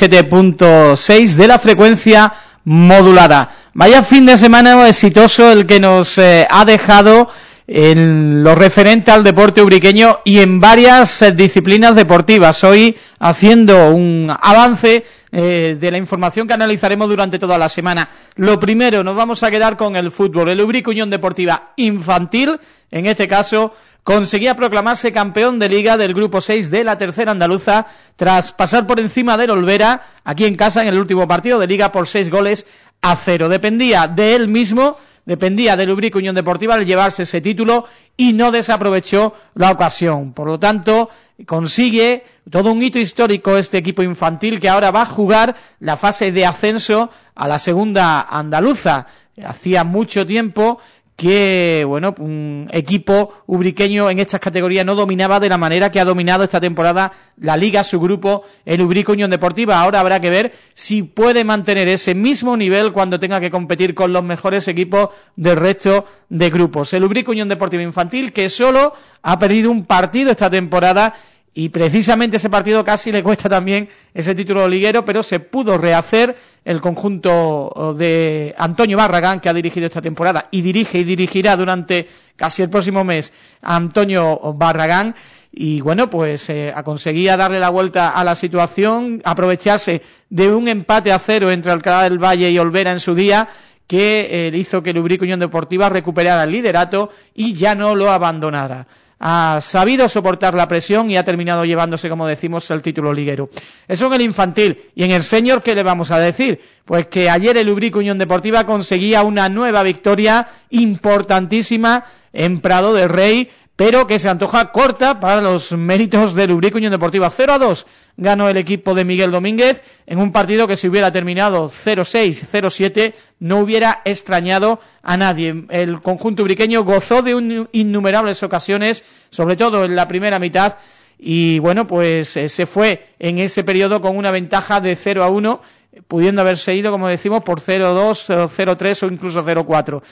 7.6 de la frecuencia modulada. Vaya fin de semana exitoso el que nos eh, ha dejado en lo referente al deporte ubriqueño y en varias eh, disciplinas deportivas. Hoy haciendo un avance eh, de la información que analizaremos durante toda la semana. Lo primero, nos vamos a quedar con el fútbol. El Ubrico Unión Deportiva Infantil, en este caso, conseguía proclamarse campeón de Liga del Grupo 6 de la Tercera Andaluza tras pasar por encima del Olvera, aquí en casa, en el último partido de Liga por seis goles a cero. Dependía de él mismo dependía del Ubrico Unión Deportiva al llevarse ese título y no desaprovechó la ocasión. Por lo tanto, consigue todo un hito histórico este equipo infantil que ahora va a jugar la fase de ascenso a la segunda andaluza. Hacía mucho tiempo que, bueno, un equipo ubriqueño en estas categorías no dominaba de la manera que ha dominado esta temporada la Liga, su grupo, el Ubrico Unión Deportiva. Ahora habrá que ver si puede mantener ese mismo nivel cuando tenga que competir con los mejores equipos del resto de grupos. El Ubrico Unión Deportiva Infantil, que solo ha perdido un partido esta temporada y precisamente ese partido casi le cuesta también ese título liguero, pero se pudo rehacer el conjunto de Antonio Barragán, que ha dirigido esta temporada y dirige y dirigirá durante casi el próximo mes Antonio Barragán, y bueno, pues eh, conseguía darle la vuelta a la situación, aprovecharse de un empate a cero entre Alcalá del Valle y Olvera en su día, que eh, hizo que el Ubrico Unión Deportiva recuperara el liderato y ya no lo abandonara ha sabido soportar la presión y ha terminado llevándose, como decimos, el título liguero. Eso en el infantil. Y en el senior, ¿qué le vamos a decir? Pues que ayer el Ubrico Unión Deportiva conseguía una nueva victoria importantísima en Prado del Rey pero que se antoja corta para los méritos del Ubrico Unión Deportiva. 0 a 2 ganó el equipo de Miguel Domínguez en un partido que si hubiera terminado 0-6, 0-7 no hubiera extrañado a nadie. El conjunto ubriqueño gozó de innumerables ocasiones, sobre todo en la primera mitad, y bueno, pues eh, se fue en ese periodo con una ventaja de 0 a 1, pudiendo haberse ido, como decimos, por 0-2, 0-3 o incluso 0-4.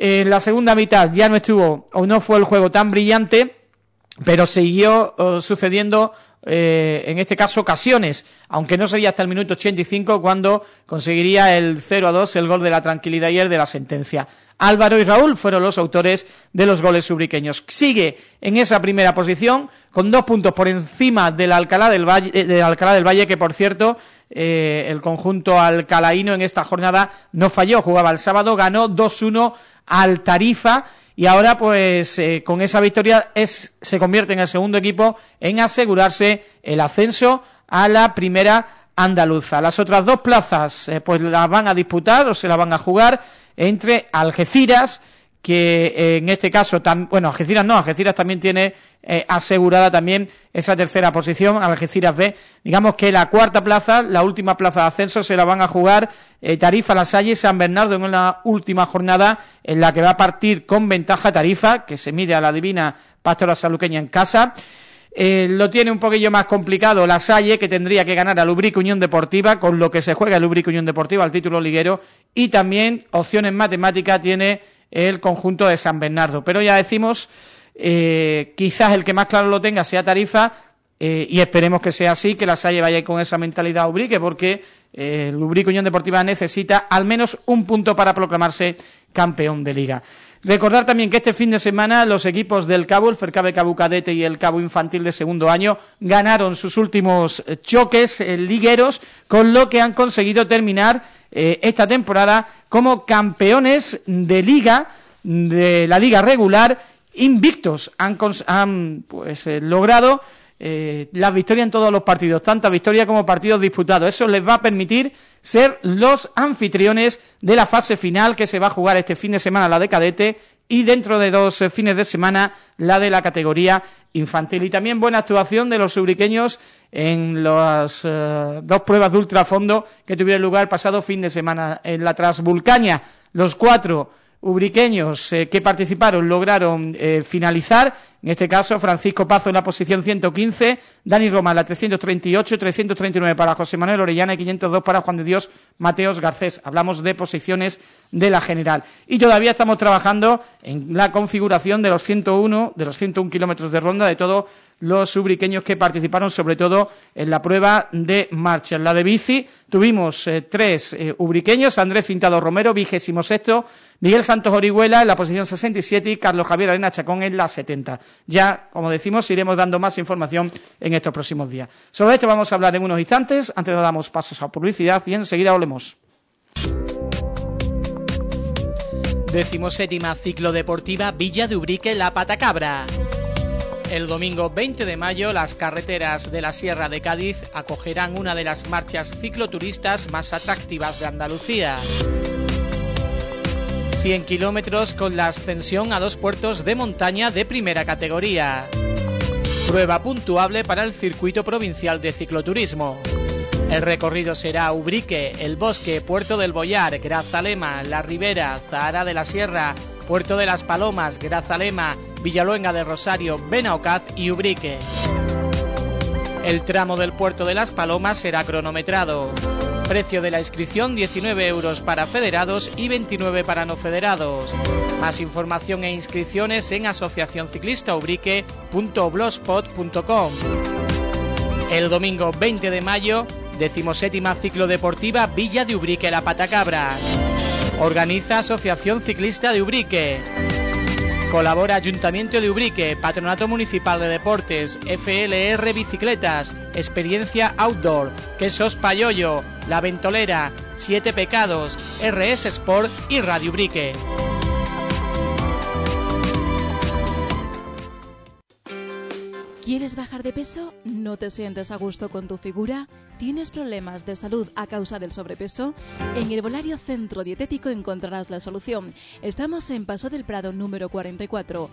En la segunda mitad ya no estuvo o no fue el juego tan brillante, pero siguió eh, sucediendo eh, en este caso ocasiones, aunque no sería hasta el minuto 85 cuando conseguiría el 0 a 2, el gol de la tranquilidad ayer de la sentencia. Álvaro y Raúl fueron los autores de los goles subriqueños. Sigue en esa primera posición con dos puntos por encima del eh, del Alcalá del Valle que por cierto el conjunto alcalaíno en esta jornada no falló, jugaba el sábado, ganó 2-1 al Tarifa y ahora pues eh, con esa victoria es se convierte en el segundo equipo en asegurarse el ascenso a la primera andaluza. Las otras dos plazas eh, pues las van a disputar o se las van a jugar entre Algeciras que eh, en este caso, bueno, Algeciras no, Algeciras también tiene eh, asegurada también esa tercera posición, Algeciras B, digamos que la cuarta plaza, la última plaza de ascenso, se la van a jugar eh, Tarifa, La Salle y San Bernardo en la última jornada en la que va a partir con ventaja Tarifa, que se mide a la divina Pastora Saluqueña en casa, lo tiene un poquillo más complicado La Salle, que tendría que ganar a Lubrico Unión Deportiva, con lo que se juega Lubrico Unión Deportiva al título liguero, y también opciones matemáticas tiene el conjunto de San Bernardo. Pero ya decimos, eh, quizás el que más claro lo tenga sea Tarifa, eh, y esperemos que sea así, que la Salle vaya con esa mentalidad Ubrique, porque eh, el Ubrique Unión Deportiva necesita al menos un punto para proclamarse campeón de Liga. Recordar también que este fin de semana los equipos del Cabo, el Fercabe Cabo Cadete y el Cabo Infantil de segundo año, ganaron sus últimos choques ligueros, con lo que han conseguido terminar eh, esta temporada como campeones de liga, de la liga regular, invictos. Han, pues, eh, logrado eh, la victoria en todos los partidos, tanta victoria como partidos disputados. Eso les va a permitir ser los anfitriones de la fase final que se va a jugar este fin de semana la de cadete y dentro de dos eh, fines de semana la de la categoría infantil. Y también buena actuación de los ubriqueños en las eh, dos pruebas de ultrafondo que tuvieron lugar pasado fin de semana en la Transvulcaña. Los cuatro ubriqueños eh, que participaron lograron finalizar en este caso Francisco Pazo en la posición 115, Dani Roma en la 338, 339 para José Manuel Orellana y 502 para Juan de Dios Mateos Garcés. Hablamos de posiciones de la general. Y todavía estamos trabajando en la configuración de los 101, de los 101 kilómetros de ronda de todo los ubriqueños que participaron sobre todo en la prueba de marcha. En la de bici tuvimos eh, tres eh, ubriqueños, Andrés Fintado Romero, vigésimo sexto, Miguel Santos Orihuela en la posición 67 y Carlos Javier Arena Chacón en la 70. Ya, como decimos, iremos dando más información en estos próximos días. Sobre esto vamos a hablar en unos instantes, antes de damos pasos a publicidad y enseguida volvemos. Decimoséptima ciclodeportiva Villa de Ubrique La Patacabra. El domingo 20 de mayo las carreteras de la Sierra de Cádiz acogerán una de las marchas cicloturistas más atractivas de Andalucía. 100 kilómetros con la ascensión a dos puertos de montaña de primera categoría. Prueba puntuable para el circuito provincial de cicloturismo. El recorrido será Ubrique, El Bosque, Puerto del Boyar, Grazalema, La Ribera, Zahara de la Sierra, Puerto de las Palomas, Grazalema, Villaluenga de Rosario, Benaocaz y Ubrique. El tramo del Puerto de las Palomas será cronometrado. Precio de la inscripción 19 euros para federados y 29 para no federados. Más información e inscripciones en asociacionciclistaubrique.blogspot.com. El domingo 20 de mayo, decimoséptima ciclo deportiva Villa de Ubrique La Patacabra. Organiza Asociación Ciclista de Ubrique. Colabora Ayuntamiento de Ubrique, Patronato Municipal de Deportes, FLR Bicicletas, Experiencia Outdoor, Quesos Payoyo, La Ventolera, Siete Pecados, RS Sport y Radio Ubrique. ¿Quieres bajar de peso? ¿No te sientes a gusto con tu figura? ¿Tienes problemas de salud a causa del sobrepeso? En Herbolario Centro Dietético encontrarás la solución. Estamos en Paso del Prado número 44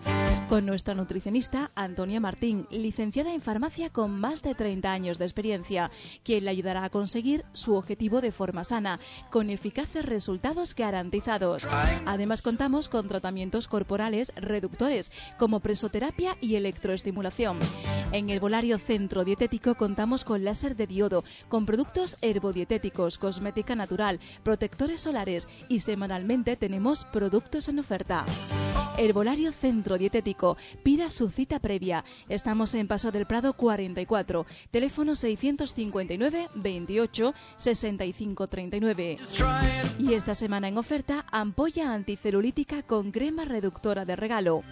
con nuestra nutricionista Antonia Martín, licenciada en farmacia con más de 30 años de experiencia, quien le ayudará a conseguir su objetivo de forma sana, con eficaces resultados garantizados. Además contamos con tratamientos corporales reductores como presoterapia y electroestimulación. En Herbolario Centro Dietético contamos con láser de diodo, con productos herbodietéticos, cosmética natural, protectores solares y semanalmente tenemos productos en oferta. Herbolario Centro Dietético. Pida su cita previa. Estamos en Paso del Prado 44. Teléfono 659 28 65 39. Y esta semana en oferta, ampolla anticelulítica con crema reductora de regalo.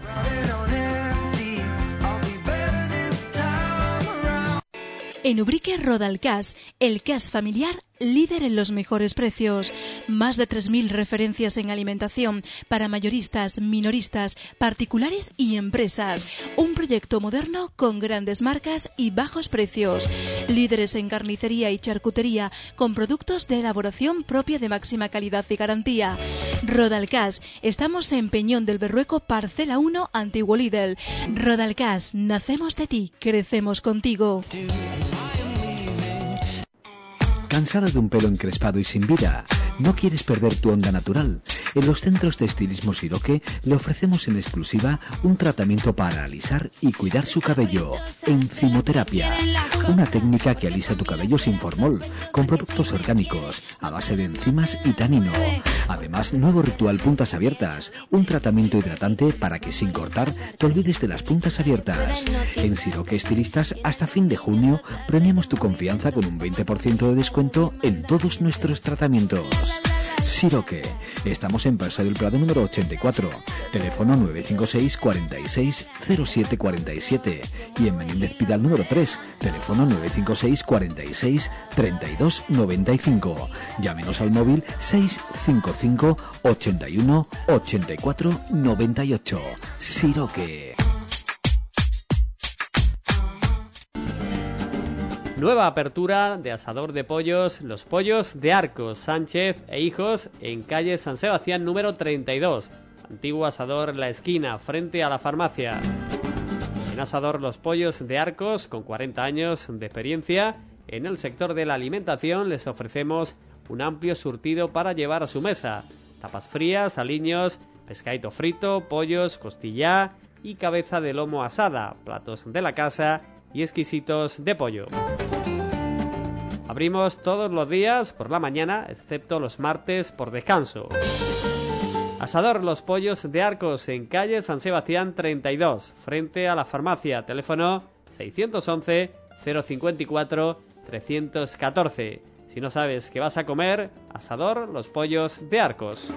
En Ubrique Rodalcas, el CAS familiar líder en los mejores precios. Más de 3.000 referencias en alimentación para mayoristas, minoristas, particulares y empresas. Un proyecto moderno con grandes marcas y bajos precios. Líderes en carnicería y charcutería con productos de elaboración propia de máxima calidad y garantía. Rodalcas, estamos en Peñón del Berrueco, Parcela 1, Antiguo Lidl. Rodalcas, nacemos de ti, crecemos contigo. ¿Cansada de un pelo encrespado y sin vida? ¿No quieres perder tu onda natural? En los centros de estilismo Siroque le ofrecemos en exclusiva un tratamiento para alisar y cuidar su cabello. Encimoterapia. Una técnica que alisa tu cabello sin formol, con productos orgánicos, a base de enzimas y tanino. Además, nuevo ritual puntas abiertas, un tratamiento hidratante para que sin cortar te olvides de las puntas abiertas. En Siroque Estilistas, hasta fin de junio, premiamos tu confianza con un 20% de descuento en todos nuestros tratamientos. Siroque. Estamos en Paso del Prado número 84, teléfono 956 46 07 47 y en Menéndez Pidal número 3, teléfono 956 46 32 95. Llámenos al móvil 655 81 84 98. Siroque. Nueva apertura de asador de pollos, los pollos de Arcos, Sánchez e Hijos en calle San Sebastián número 32. Antiguo asador La Esquina, frente a la farmacia. En asador Los Pollos de Arcos, con 40 años de experiencia, en el sector de la alimentación les ofrecemos un amplio surtido para llevar a su mesa. Tapas frías, aliños, pescadito frito, pollos, costilla, y cabeza de lomo asada, platos de la casa y exquisitos de pollo. Abrimos todos los días por la mañana, excepto los martes por descanso. Asador Los Pollos de Arcos en calle San Sebastián 32, frente a la farmacia. Teléfono 611 054 314. Si no sabes qué vas a comer, Asador Los Pollos de Arcos.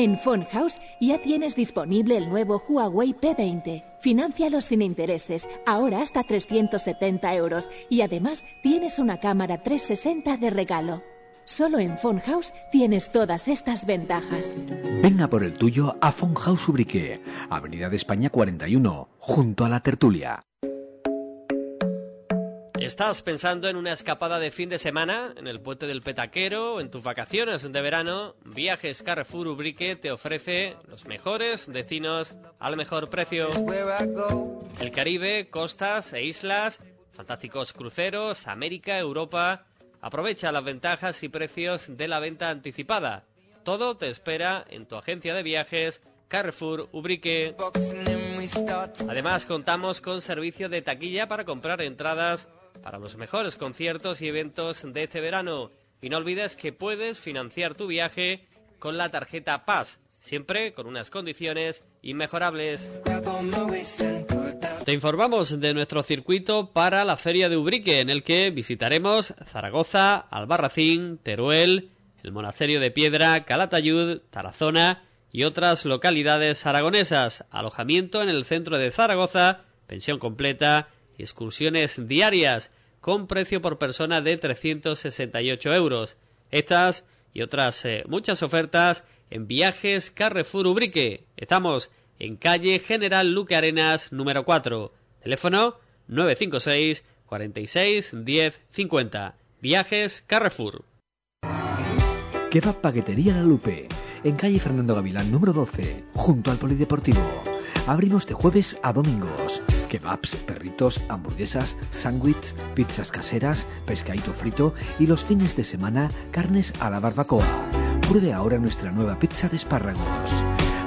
En House ya tienes disponible el nuevo Huawei P20. Financialo sin intereses, ahora hasta 370 euros. Y además tienes una cámara 360 de regalo. Solo en House tienes todas estas ventajas. Venga por el tuyo a House Ubrique, Avenida de España 41, junto a la tertulia. ¿Estás pensando en una escapada de fin de semana, en el puente del Petaquero en tus vacaciones de verano? Viajes Carrefour Ubrique te ofrece los mejores destinos al mejor precio. El Caribe, costas e islas, fantásticos cruceros, América, Europa. Aprovecha las ventajas y precios de la venta anticipada. Todo te espera en tu agencia de viajes Carrefour Ubrique. Además contamos con servicio de taquilla para comprar entradas para los mejores conciertos y eventos de este verano. Y no olvides que puedes financiar tu viaje con la tarjeta Paz, siempre con unas condiciones inmejorables. Te informamos de nuestro circuito para la Feria de Ubrique, en el que visitaremos Zaragoza, Albarracín, Teruel, el Monasterio de Piedra, Calatayud, Tarazona y otras localidades aragonesas. Alojamiento en el centro de Zaragoza, pensión completa excursiones diarias con precio por persona de 368 euros. Estas y otras eh, muchas ofertas en viajes Carrefour Ubrique. Estamos en calle General Luque Arenas número 4. Teléfono 956 46 10 50. Viajes Carrefour. Kebab Paquetería La Lupe, en calle Fernando Gavilán número 12, junto al Polideportivo. Abrimos de jueves a domingos kebabs, perritos, hamburguesas, sándwiches, pizzas caseras, pescadito frito y los fines de semana carnes a la barbacoa. Pruebe ahora nuestra nueva pizza de espárragos.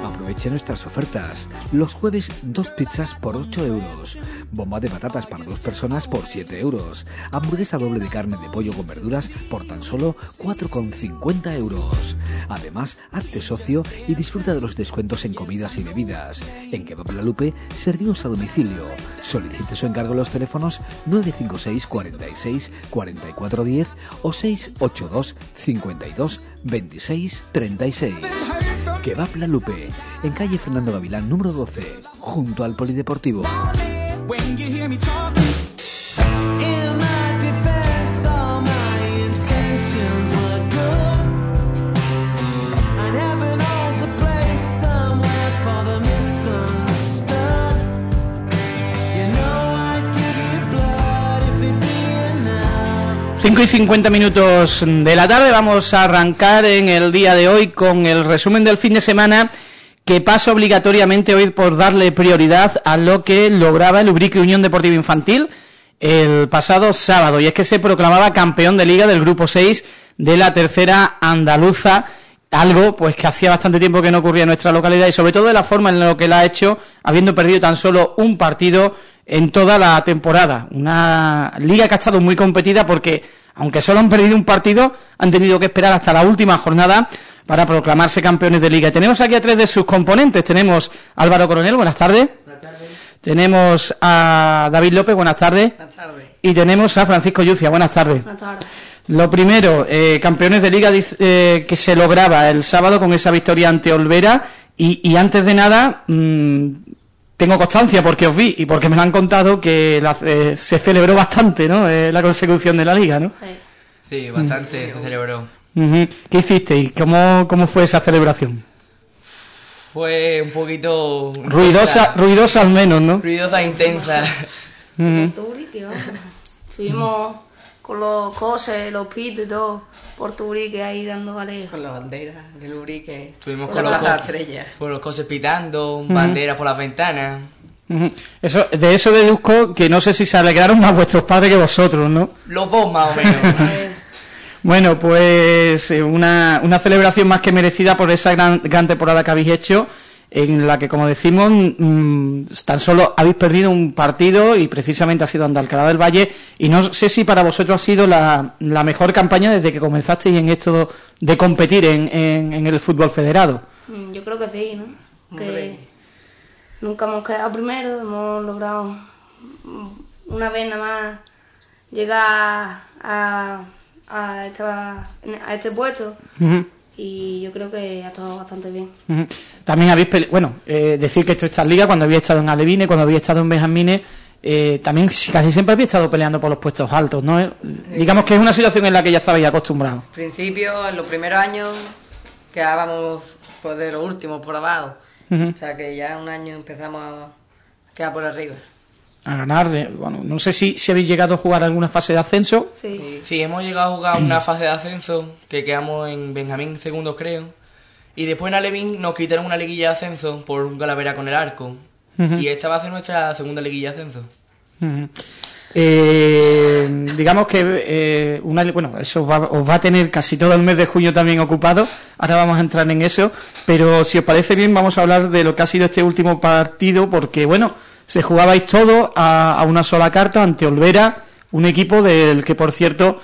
Aproveche nuestras ofertas. Los jueves, dos pizzas por 8 euros. Bomba de patatas para dos personas por 7 euros. Hamburguesa doble de carne de pollo con verduras por tan solo 4,50 euros. Además, hazte socio y disfruta de los descuentos en comidas y bebidas. En Kebab La Lupe servimos a domicilio. Solicite su encargo en los teléfonos 956 46 44 10 o 682 52 26 36. Kebab La Lupe, en calle Fernando Gavilán número 12, junto al Polideportivo. 5 y 50 minutos de la tarde. Vamos a arrancar en el día de hoy con el resumen del fin de semana que pasa obligatoriamente hoy por darle prioridad a lo que lograba el Ubrique Unión Deportiva Infantil el pasado sábado. Y es que se proclamaba campeón de liga del grupo 6 de la tercera andaluza algo pues que hacía bastante tiempo que no ocurría en nuestra localidad y sobre todo de la forma en la que la ha hecho habiendo perdido tan solo un partido en toda la temporada. Una liga que ha estado muy competida porque, aunque solo han perdido un partido, han tenido que esperar hasta la última jornada para proclamarse campeones de liga. tenemos aquí a tres de sus componentes. Tenemos Álvaro Coronel, buenas tardes. Buenas tardes. Tenemos a David López, buenas tardes. Buenas tardes. Y tenemos a Francisco Yucia, buenas tardes. Buenas tardes. Lo primero, eh, campeones de liga eh, que se lograba el sábado con esa victoria ante Olvera. Y, antes de nada, mm, tengo constancia porque os vi y porque me lo han contado que eh, se celebró bastante, ¿no? Eh, la consecución de la liga, ¿no? Sí, bastante se celebró. ¿Qué hiciste y cómo, cómo fue esa celebración? Fue un poquito... Ruidosa, ruidosa al menos, ¿no? Ruidosa e intensa. Estuvimos con los coses, los pits y todo por tu Urique ahí dando vale. Con la bandera del Urique. Estuvimos con, los, estrellas. Por los coses pitando, bandera por las ventanas. Eso, de eso deduzco que no sé si se alegraron más vuestros padres que vosotros, ¿no? Los dos más o menos. Bueno, pues eh, una, una celebración más que merecida por esa gran, gran temporada que habéis hecho en la que, como decimos, mm, tan solo habéis perdido un partido y precisamente ha sido ante Alcalá del Valle y no sé si para vosotros ha sido la, la mejor campaña desde que comenzasteis en esto de competir en, en, el fútbol federado. Mm, yo creo que sí, ¿no? Que nunca hemos quedado primero, hemos logrado una vez nada más llegar a, a, esta, a este puesto y yo creo que ha estado bastante bien. También habéis, bueno, eh, decir que esto es liga, cuando había estado en Alevine, cuando había estado en Benjamines, eh, también casi siempre había estado peleando por los puestos altos, ¿no? Eh, digamos que es una situación en la que ya estabais acostumbrados. En principio, en los primeros años quedábamos por de los últimos por abajo, o sea que ya un año empezamos a quedar por arriba a ganar. Bueno, no sé si, si habéis llegado a jugar alguna fase de ascenso. Sí. sí, hemos llegado a jugar una fase de ascenso que quedamos en Benjamín segundos, creo. Y después en Alevín nos quitaron una liguilla de ascenso por un calavera con el arco. Y esta va a ser nuestra segunda liguilla de ascenso. eh, digamos que eh, una, bueno, eso os va a tener casi todo el mes de junio también ocupado. Ahora vamos a entrar en eso. Pero si os parece bien, vamos a hablar de lo que ha sido este último partido, porque bueno se jugabais todo a, una sola carta ante Olvera, un equipo del que, por cierto,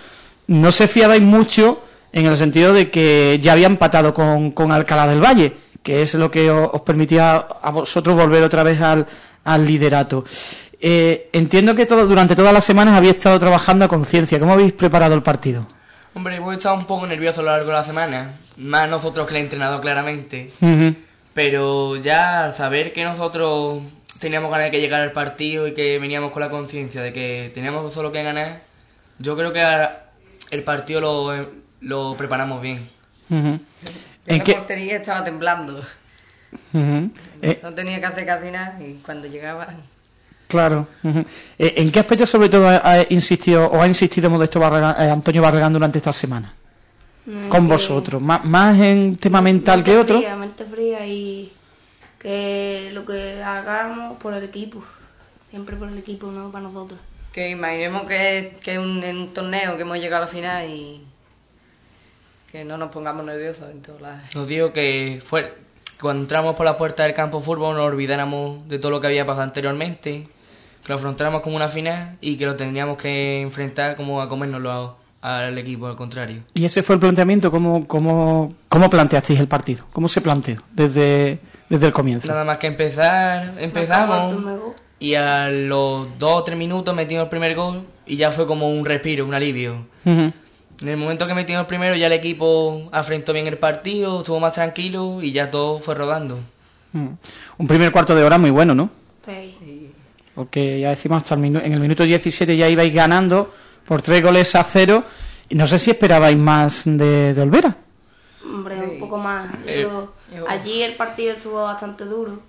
no se fiabais mucho en el sentido de que ya había empatado con, con Alcalá del Valle, que es lo que os, permitía a vosotros volver otra vez al, al liderato. Eh, entiendo que todo, durante todas las semanas habéis estado trabajando a conciencia. ¿Cómo habéis preparado el partido? Hombre, hemos estado un poco nerviosos a lo largo de la semana, más nosotros que el entrenado claramente. Pero ya al saber que nosotros teníamos ganas de que llegara el partido y que veníamos con la conciencia de que teníamos solo que ganar, yo creo que el partido lo, lo preparamos bien. ¿En la portería estaba temblando. Eh, no tenía que hacer casi nada y cuando llegaba... Claro. Eh, ¿En qué aspecto sobre todo ha insistido o ha insistido Modesto eh, Antonio Barragán durante esta semana? Con vosotros. ¿Más, ¿Más, en tema mental que otro? Fría, mente fría y que lo que hagamos por el equipo, siempre por el equipo, no para nosotros. Que imaginemos que, que es un, torneo que hemos llegado a la final y que no nos pongamos nerviosos en todas las... Nos digo que fue, cuando entramos por la puerta del campo de fútbol nos olvidáramos de todo lo que había pasado anteriormente, que lo afrontáramos como una final y que lo tendríamos que enfrentar como a comérnoslo al equipo, al contrario. ¿Y ese fue el planteamiento? ¿Cómo, cómo, cómo planteasteis el partido? ¿Cómo se planteó desde desde el comienzo. Nada más que empezar, empezamos y a los dos o tres minutos metimos el primer gol y ya fue como un respiro, un alivio. En el momento que metimos el primero ya el equipo afrontó bien el partido, estuvo más tranquilo y ya todo fue rodando. Un primer cuarto de hora muy bueno, ¿no? Sí. Porque ya decimos hasta el en el minuto 17 ya ibais ganando por tres goles a cero y no sé si esperabais más de, de Olvera. Hombre, un poco más. Eh, allí el partido estuvo bastante duro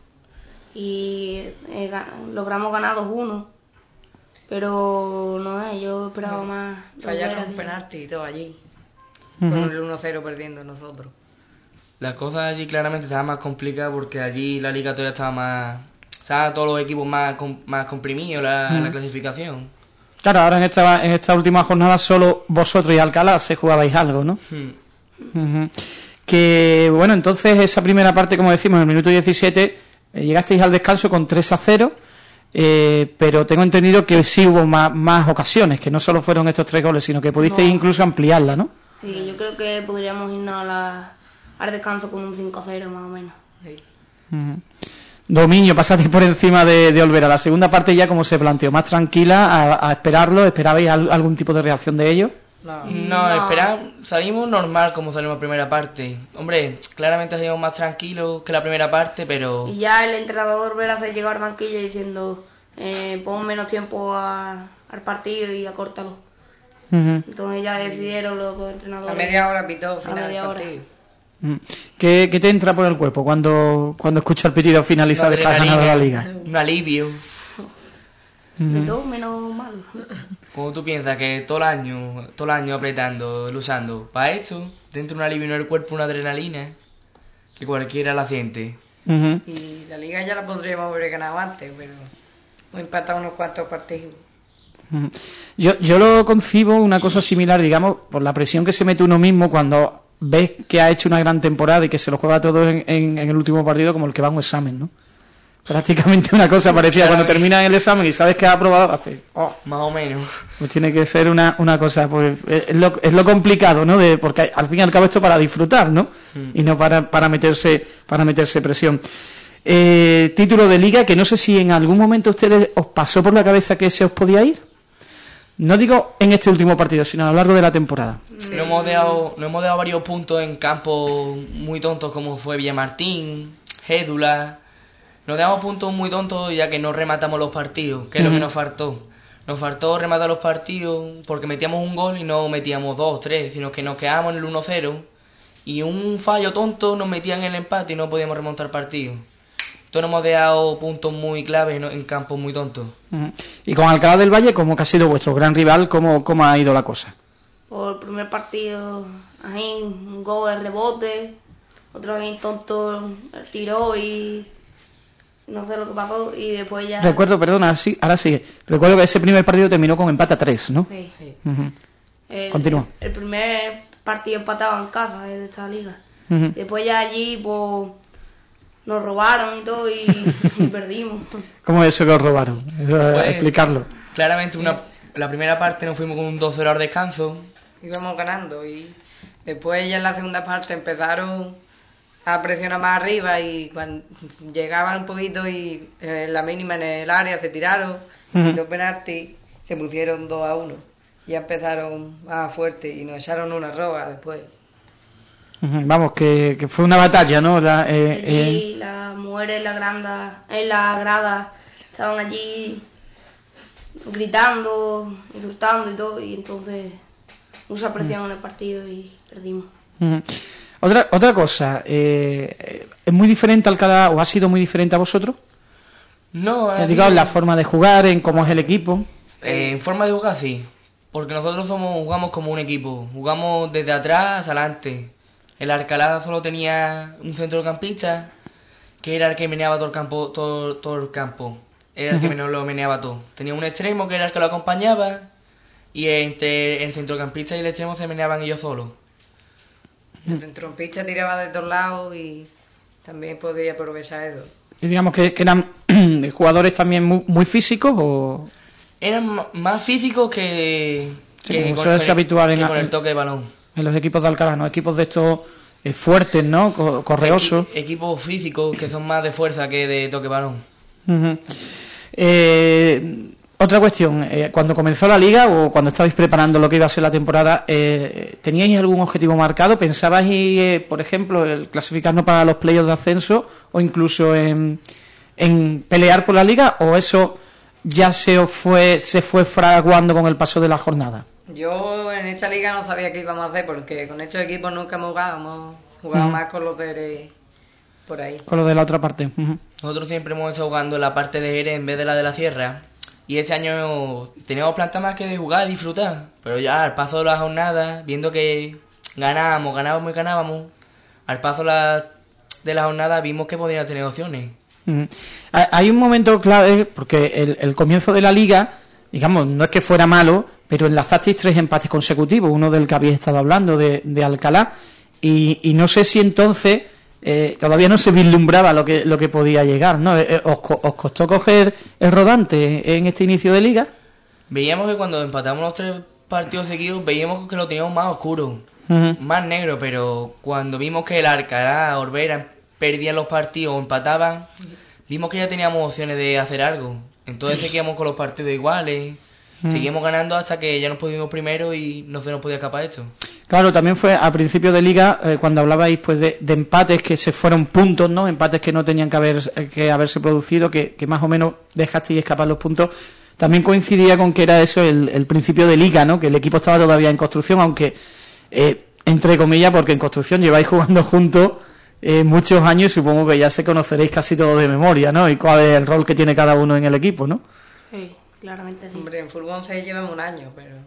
y eh, logramos ganar 2-1. Pero no es, yo esperaba más. Fallaron un penalti y todo allí. Con el 1-0 perdiendo nosotros. Las cosas allí claramente estaban más complicadas porque allí la liga todavía estaba más. Estaban todos los equipos más, más comprimidos la, la clasificación. Claro, ahora en esta, en esta última jornada solo vosotros y Alcalá se jugabais algo, ¿no? Hmm. Que bueno, entonces esa primera parte, como decimos, en el minuto 17, eh, llegasteis al descanso con 3 a 0, eh, pero tengo entendido que sí hubo más, ocasiones, que no solo fueron estos tres goles, sino que pudisteis incluso ampliarla, ¿no? Sí, yo creo que podríamos irnos al descanso con un 5 a 0 más o menos. Dominio, pasasteis por encima de, de, Olvera. La segunda parte ya como se planteó, más tranquila, a, esperarlo, ¿esperabais algún tipo de reacción de ellos? No, no, salimos normal como salimos primera parte. Hombre, claramente salimos más tranquilos que la primera parte, pero... Y ya el entrenador ver hacer llegar banquilla diciendo, eh, pon menos tiempo al partido y acórtalo. Entonces ya decidieron los dos entrenadores. A media hora pitó final del partido. ¿Qué, ¿Qué, te entra por el cuerpo cuando, cuando escuchas el pitido final y sabes que has ganado la liga? Un alivio. De todo menos mal. Como tú piensas que todo el año, todo el año apretando, luchando, para esto, dentro de un alivio en el cuerpo, una adrenalina, que cualquiera la siente. Y la liga ya la podríamos haber ganado antes, pero hemos empatado unos cuantos partidos. Yo, yo lo concibo una cosa similar, digamos, por la presión que se mete uno mismo cuando ves que ha hecho una gran temporada y que se lo juega todo en, en, el último partido como el que va a un examen, ¿no? Prácticamente una cosa parecida. Cuando termina el examen y sabes que ha aprobado, hace... Oh, más o menos. Pues tiene que ser una, una cosa, pues es lo, es lo complicado, ¿no? De, porque al fin y al cabo esto para disfrutar, ¿no? Mm. Y no para, para, meterse, para meterse presión. Eh, título de liga que no sé si en algún momento ustedes os pasó por la cabeza que se os podía ir. No digo en este último partido, sino a lo largo de la temporada. No hemos dejado, no hemos dejado varios puntos en campos muy tontos como fue Villamartín, Gédula. Nos dejamos puntos muy tontos ya que no rematamos los partidos, que es lo que nos faltó. Nos faltó rematar los partidos porque metíamos un gol y no metíamos dos, tres, sino que nos quedábamos en el 1-0 y un fallo tonto nos metían en el empate y no podíamos remontar partido. Todos hemos dejado puntos muy claves en campos muy tontos. Y con Alcalá del Valle, ¿cómo que ha sido vuestro gran rival? ¿Cómo, cómo ha ido la cosa? Por el primer partido, ahí, un gol de rebote, otro bien tonto tiró y no sé lo que pasó y después ya... Recuerdo, perdona, sí, ahora sí. Recuerdo que ese primer partido terminó con empate a tres, ¿no? Sí. Continúa. El, primer partido empatado en casa de esta liga. Después ya allí, pues nos robaron y todo y, perdimos. ¿Cómo es eso que os robaron? explicarlo. Claramente, una, la primera parte nos fuimos con un 2-0 al descanso. Íbamos ganando y después ya en la segunda parte empezaron a presionar más arriba y cuando llegaban un poquito y en eh, la mínima en el área se tiraron y dos penaltis se pusieron 2 a 1 y empezaron más fuerte y nos echaron una roba después. Vamos, que, que, fue una batalla, ¿no? La, eh, eh, las mujeres en la, granda, en la grada estaban allí gritando, insultando y todo, y entonces presión en el partido y perdimos. Otra, otra cosa, eh, ¿es muy diferente Alcalá o ha sido muy diferente a vosotros? No, es digamos, la forma de jugar, en cómo es el equipo. en forma de jugar sí, porque nosotros somos jugamos como un equipo, jugamos desde atrás adelante el Alcalá solo tenía un centrocampista que era el que meneaba todo el campo, todo, todo el campo. Era el que menos lo meneaba todo. Tenía un extremo que era el que lo acompañaba y entre el centrocampista y el extremo se meneaban ellos solos. El centrocampista tiraba de todos lados y también podía aprovechar eso. Y digamos que, eran jugadores también muy, físicos o... Eran más físicos que, que, con, en, el toque de balón en los equipos de Alcalá, ¿no? Equipos de estos eh, fuertes, ¿no? correosos. equipos físicos que son más de fuerza que de toque balón. Eh, otra cuestión, eh, cuando comenzó la liga o cuando estabais preparando lo que iba a ser la temporada, ¿teníais algún objetivo marcado? ¿Pensabais, por ejemplo, el clasificarnos para los playoffs de ascenso o incluso en, en pelear por la liga o eso ya se fue, se fue fraguando con el paso de la jornada? Yo en esta liga no sabía qué íbamos a hacer porque con estos equipos nunca hemos jugado, hemos jugado más con los de por ahí. Con los de la otra parte. Nosotros siempre hemos estado jugando en la parte de Jerez en vez de la de la sierra. Y este año teníamos planta más que de jugar, disfrutar. Pero ya al paso de las jornadas, viendo que ganábamos, ganábamos y ganábamos, al paso de la jornada vimos que podían tener opciones. Hay un momento clave, porque el, el comienzo de la liga, digamos, no es que fuera malo, pero enlazasteis tres empates consecutivos, uno del que habéis estado hablando, de, Alcalá, y, no sé si entonces eh, todavía no se vislumbraba lo que, lo que podía llegar, ¿no? Eh, eh, ¿Os, costó coger el rodante en este inicio de liga? Veíamos que cuando empatamos los tres partidos seguidos, veíamos que lo teníamos más oscuro, más negro, pero cuando vimos que el Alcalá, Orbera perdían los partidos o empataban, vimos que ya teníamos opciones de hacer algo. Entonces seguíamos con los partidos iguales. Seguimos ganando hasta que ya nos pudimos primero y no se nos podía escapar esto. Claro, también fue a principio de liga eh, cuando hablabais pues de, empates que se fueron puntos, ¿no? Empates que no tenían que haber eh, que haberse producido, que, más o menos dejasteis escapar los puntos. También coincidía con que era eso el, principio de liga, ¿no? Que el equipo estaba todavía en construcción, aunque eh, entre comillas, porque en construcción lleváis jugando juntos muchos años y supongo que ya se conoceréis casi todo de memoria, ¿no? Y cuál es el rol que tiene cada uno en el equipo, ¿no? Sí claramente sí. Hombre, en fútbol se llevamos un año, pero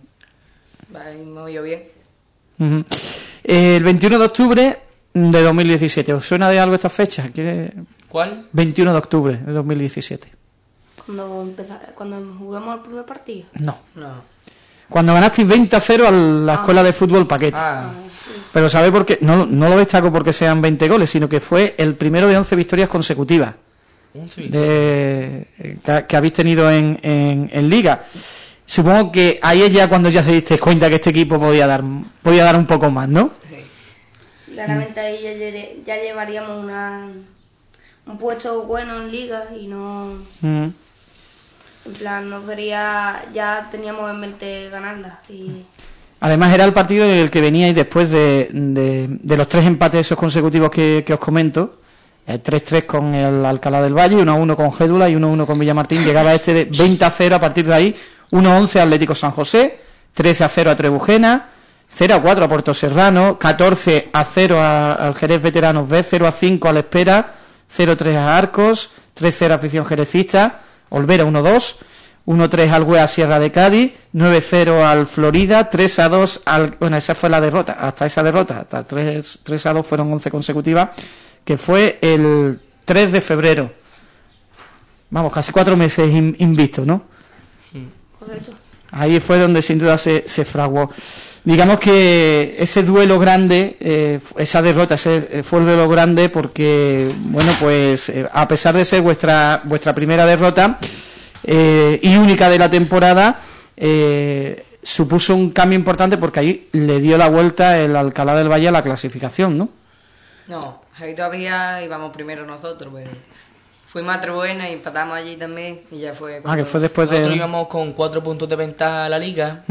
va muy bien. El 21 de octubre de 2017, ¿os suena de algo esta fecha? ¿Cuál? 21 de octubre de 2017. Cuando, cuando juguemos el primer partido. No. No. Cuando ganasteis 20 a 0 a la ah. escuela de fútbol Paquete. Ah. Pero ¿sabe por qué? No, no lo destaco porque sean 20 goles, sino que fue el primero de 11 victorias consecutivas de, que, habéis tenido en, en, Liga. Supongo que ahí es ya cuando ya se diste cuenta que este equipo podía dar podía dar un poco más, ¿no? Claramente ahí ya, llevaríamos una, un puesto bueno en Liga y no... Mm. En plan, no sería... Ya teníamos en mente ganarla y... Además era el partido en el que veníais después de, de, los tres empates esos consecutivos que, os comento. 3-3 con el Alcalá del Valle, 1-1 con Gédula y 1-1 con Villamartín. Llegaba este de 20 0 a partir de ahí. 1-11 Atlético San José, 13-0 a Trebujena, 0-4 a Puerto Serrano, 14-0 al Jerez Veteranos B, 0-5 a La Espera, 0-3 a Arcos, 3-0 a Afición Jerecista, Olvera 1-2, 1-3 al Huea Sierra de Cádiz, 9-0 al Florida, 3-2 al... Bueno, esa fue la derrota, hasta esa derrota, hasta 3-2 fueron 11 consecutivas, que fue el 3 de febrero. Vamos, casi cuatro meses invisto, ¿no? Correcto. Ahí fue donde sin duda se, se fraguó. Digamos que ese duelo grande, eh, esa derrota, ese eh, fue el duelo grande porque, bueno, pues eh, a pesar de ser vuestra, vuestra primera derrota y única de la temporada, supuso un cambio importante porque ahí le dio la vuelta el Alcalá del Valle a la clasificación, ¿no? No, ahí todavía íbamos primero nosotros, pero fuimos a Trebuena y empatamos allí también y ya fue... Ah, que fue después de... Nosotros íbamos con cuatro puntos de ventaja a la liga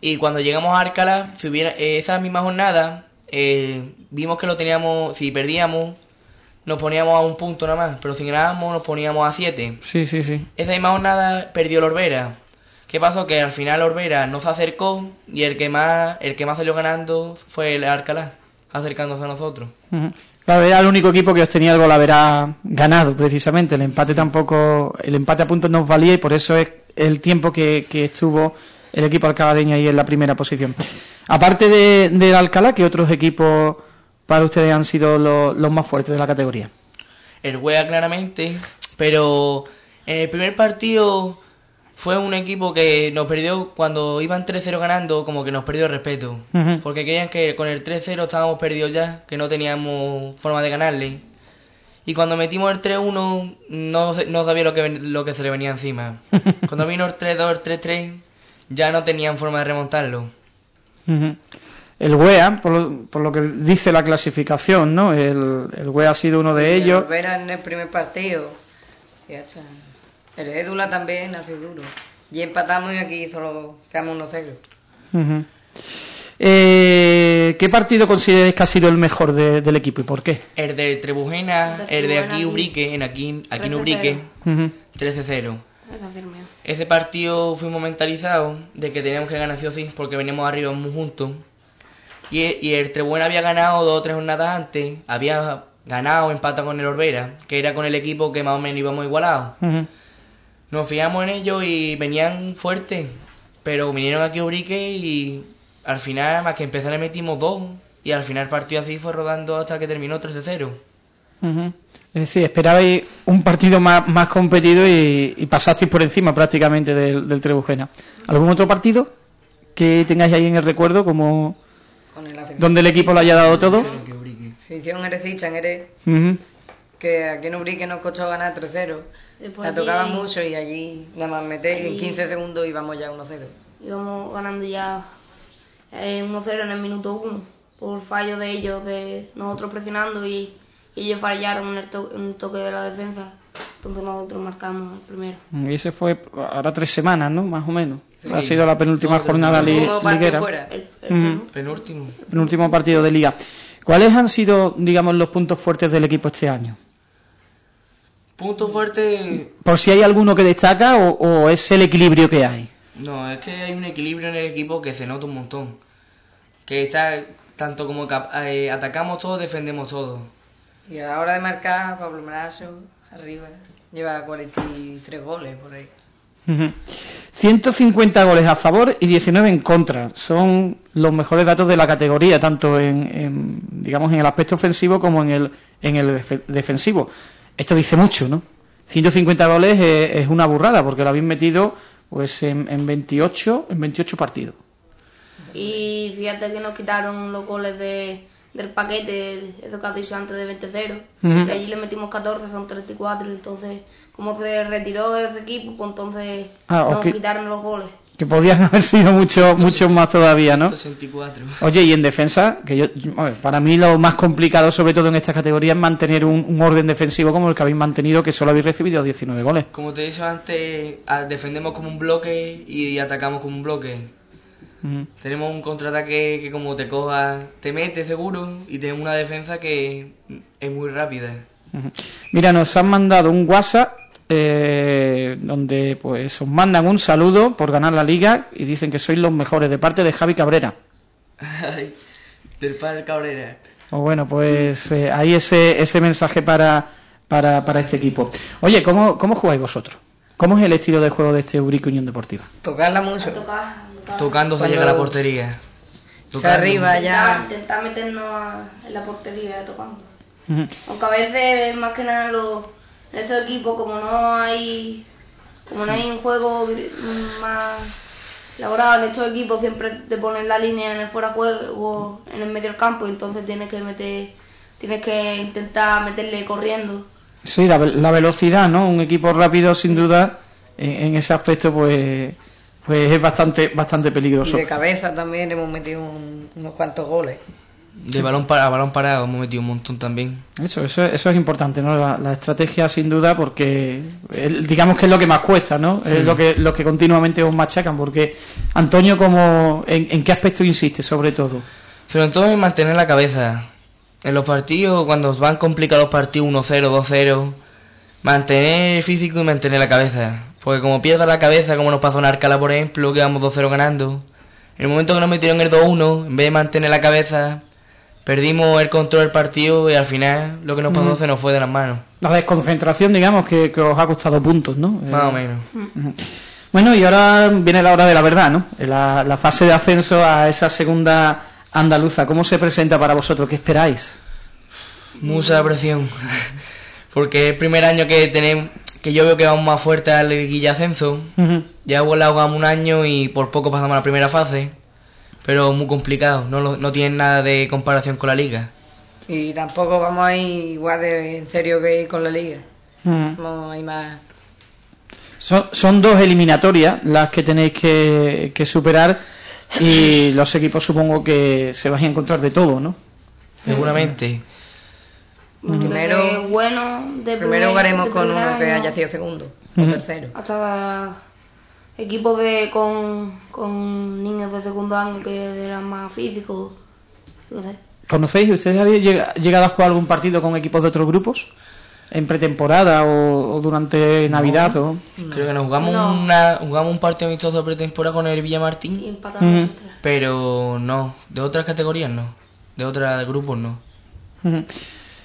y cuando llegamos a Arcala, si hubiera, esa misma jornada, eh, vimos que lo teníamos, si perdíamos, nos poníamos a un punto nada más, pero si ganábamos nos poníamos a siete. Sí, sí, sí. Esa misma jornada perdió Lorbera. ¿Qué pasó? Que al final Orbera no se acercó y el que más el que más salió ganando fue el Arcalá, acercándose a nosotros. Claro, era el único equipo que os tenía el haber ganado, precisamente. El empate tampoco, el empate a puntos nos valía y por eso es el tiempo que, que estuvo el equipo alcaladeño ahí en la primera posición. Aparte de, del Alcalá, ¿qué otros equipos para ustedes han sido los, más fuertes de la categoría? El Huea claramente, pero el primer partido fue un equipo que nos perdió cuando iban 3-0 ganando, como que nos perdió el respeto. Porque creían que con el 3-0 estábamos perdidos ya, que no teníamos forma de ganarle. Y cuando metimos el 3-1, no, no sabía lo que, lo que se le venía encima. cuando vino el 3-2, el 3-3, ya no tenían forma de remontarlo. El WEA, por lo, por lo, que dice la clasificación, ¿no? El, el WEA ha sido uno de ellos. El en el primer partido. El Edula también ha sido duro. Y empatamos y aquí solo quedamos 1-0. Eh, ¿Qué partido consideráis que ha sido el mejor del equipo y por qué? El de Trebujena, el de aquí Ubrique, en aquí, aquí en Ubrique, 13-0. Ese partido fuimos mentalizados de que teníamos que ganar sí o sí porque veníamos arriba muy juntos. Y, y el Trebuena había ganado dos o tres jornadas antes, había ganado empatado con el Orbera, que era con el equipo que más o menos íbamos igualados. Nos fiamos en ellos y venían fuertes, pero vinieron aquí a Urique y al final, más que empezar, le metimos dos. Y al final el partido así fue rodando hasta que terminó 3 0. Es decir, esperabais un partido más, más competido y, pasasteis por encima prácticamente del, Trebujena. ¿Algún otro partido que tengáis ahí en el recuerdo como donde el equipo lo haya dado todo? Afición Erecita en Erez, que aquí en Ubrique nos costó ganar 3-0. La tocaba mucho y allí nada más metéis en 15 segundos íbamos ya 1-0. Íbamos ganando ya 1-0 en el minuto 1 por fallo de ellos, de nosotros presionando y y ellos fallaron en el, toque de la defensa. Entonces nosotros marcamos el primero. Y ese fue ahora tres semanas, ¿no? Más o menos. Ha sido la penúltima jornada liguera. El, penúltimo. penúltimo partido de liga. ¿Cuáles han sido, digamos, los puntos fuertes del equipo este año? Puntos fuertes... Por si hay alguno que destaca o, es el equilibrio que hay. No, es que hay un equilibrio en el equipo que se nota un montón. Que está tanto como eh, atacamos todo, defendemos todo. Y a la hora de marcar, Pablo Marazo, arriba, lleva 43 goles por ahí. 150 goles a favor y 19 en contra. Son los mejores datos de la categoría, tanto en, digamos en el aspecto ofensivo como en el en el defensivo. Esto dice mucho, ¿no? 150 goles es, una burrada, porque lo habéis metido pues en, en 28 en 28 partidos. Y fíjate que nos quitaron los goles de, del paquete, eso que has dicho antes de 20-0. Y allí le metimos 14, son 34. Entonces, como se retiró ese equipo, pues entonces ah, nos quitaron los goles. Que podían haber sido mucho, mucho más todavía, ¿no? 64. Oye, y en defensa, que yo, para mí lo más complicado, sobre todo en esta categoría, es mantener un, orden defensivo como el que habéis mantenido, que solo habéis recibido 19 goles. Como te he dicho antes, defendemos como un bloque y atacamos como un bloque. Tenemos un contraataque que como te coja, te mete seguro y tenemos una defensa que es muy rápida. Mira, nos han mandado un WhatsApp eh, donde pues os mandan un saludo por ganar la liga y dicen que sois los mejores de parte de Javi Cabrera. del padre Cabrera. Pues bueno, pues eh, ahí ese, ese mensaje para, para, para este equipo. Oye, ¿cómo, ¿cómo jugáis vosotros? ¿Cómo es el estilo de juego de este Urico Unión Deportiva? Tocarla mucho. Tocando se llega a la portería. arriba ya. Intentar meternos en la portería tocando. Aunque a veces, más que nada, los, en estos equipos, como no hay como no hay un juego más elaborado, en estos equipos siempre te ponen la línea en el fuera juego o en el medio del campo, y entonces tienes que meter, tienes que intentar meterle corriendo. Sí, la, velocidad, ¿no? Un equipo rápido, sin duda, en ese aspecto, pues pues es bastante bastante peligroso. Y de cabeza también hemos metido unos cuantos goles. De balón para balón parado hemos metido un montón también. Eso, eso, eso es importante, ¿no? La, estrategia sin duda porque digamos que es lo que más cuesta, ¿no? Es lo que lo que continuamente os machacan porque Antonio como en, qué aspecto insiste sobre todo. Sobre todo en mantener la cabeza. En los partidos cuando os van complicados los partidos 1-0, 2-0, mantener el físico y mantener la cabeza porque como pierda la cabeza, como nos pasó en Arcala, por ejemplo, quedamos 2-0 ganando. En el momento que nos metieron el 2-1, en vez de mantener la cabeza, perdimos el control del partido y al final lo que nos pasó se nos fue de las manos. La desconcentración, digamos, que, os ha costado puntos, ¿no? Más o menos. Bueno, y ahora viene la hora de la verdad, ¿no? La, la fase de ascenso a esa segunda andaluza. ¿Cómo se presenta para vosotros? ¿Qué esperáis? Mucha presión. Porque es el primer año que tenemos que yo veo que vamos más fuerte al Guilla Ascenso. Ya jugamos un año y por poco pasamos a la primera fase. Pero muy complicado, no, no tienen nada de comparación con la liga. Y tampoco vamos a ir igual de en serio que con la liga. Vamos a ir más... Son, son dos eliminatorias las que tenéis que, que superar y los equipos supongo que se van a encontrar de todo, ¿no? Seguramente. Primero, bueno, de primero jugaremos con uno que haya sido segundo o tercero. Hasta equipos de, con, con niños de segundo año que eran más físicos. No sé. ¿Conocéis? ¿Ustedes habéis llegado a jugar algún partido con equipos de otros grupos? ¿En pretemporada o, durante Navidad? O... Creo que nos jugamos, una, jugamos un partido amistoso de pretemporada con el Villamartín. Y Pero no, de otras categorías no. De otros grupos no.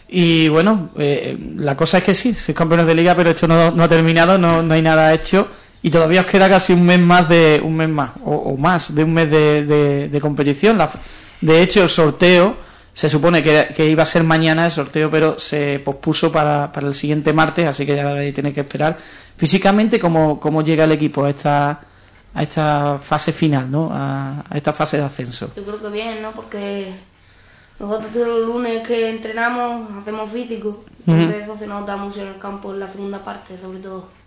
Y bueno, eh, la cosa es que sí, sois campeones de liga, pero esto no, ha terminado, no, no, hay nada hecho y todavía os queda casi un mes más de un mes más o, más de un mes de, de, competición. de hecho, el sorteo se supone que, que, iba a ser mañana el sorteo, pero se pospuso para, para el siguiente martes, así que ya tenéis que esperar. Físicamente, ¿cómo, cómo llega el equipo a esta a esta fase final, ¿no? A, a esta fase de ascenso. Yo creo que bien, ¿no? Porque nosotros todos los lunes que entrenamos hacemos físico, entonces eso se nota mucho en el campo en la segunda parte, sobre todo.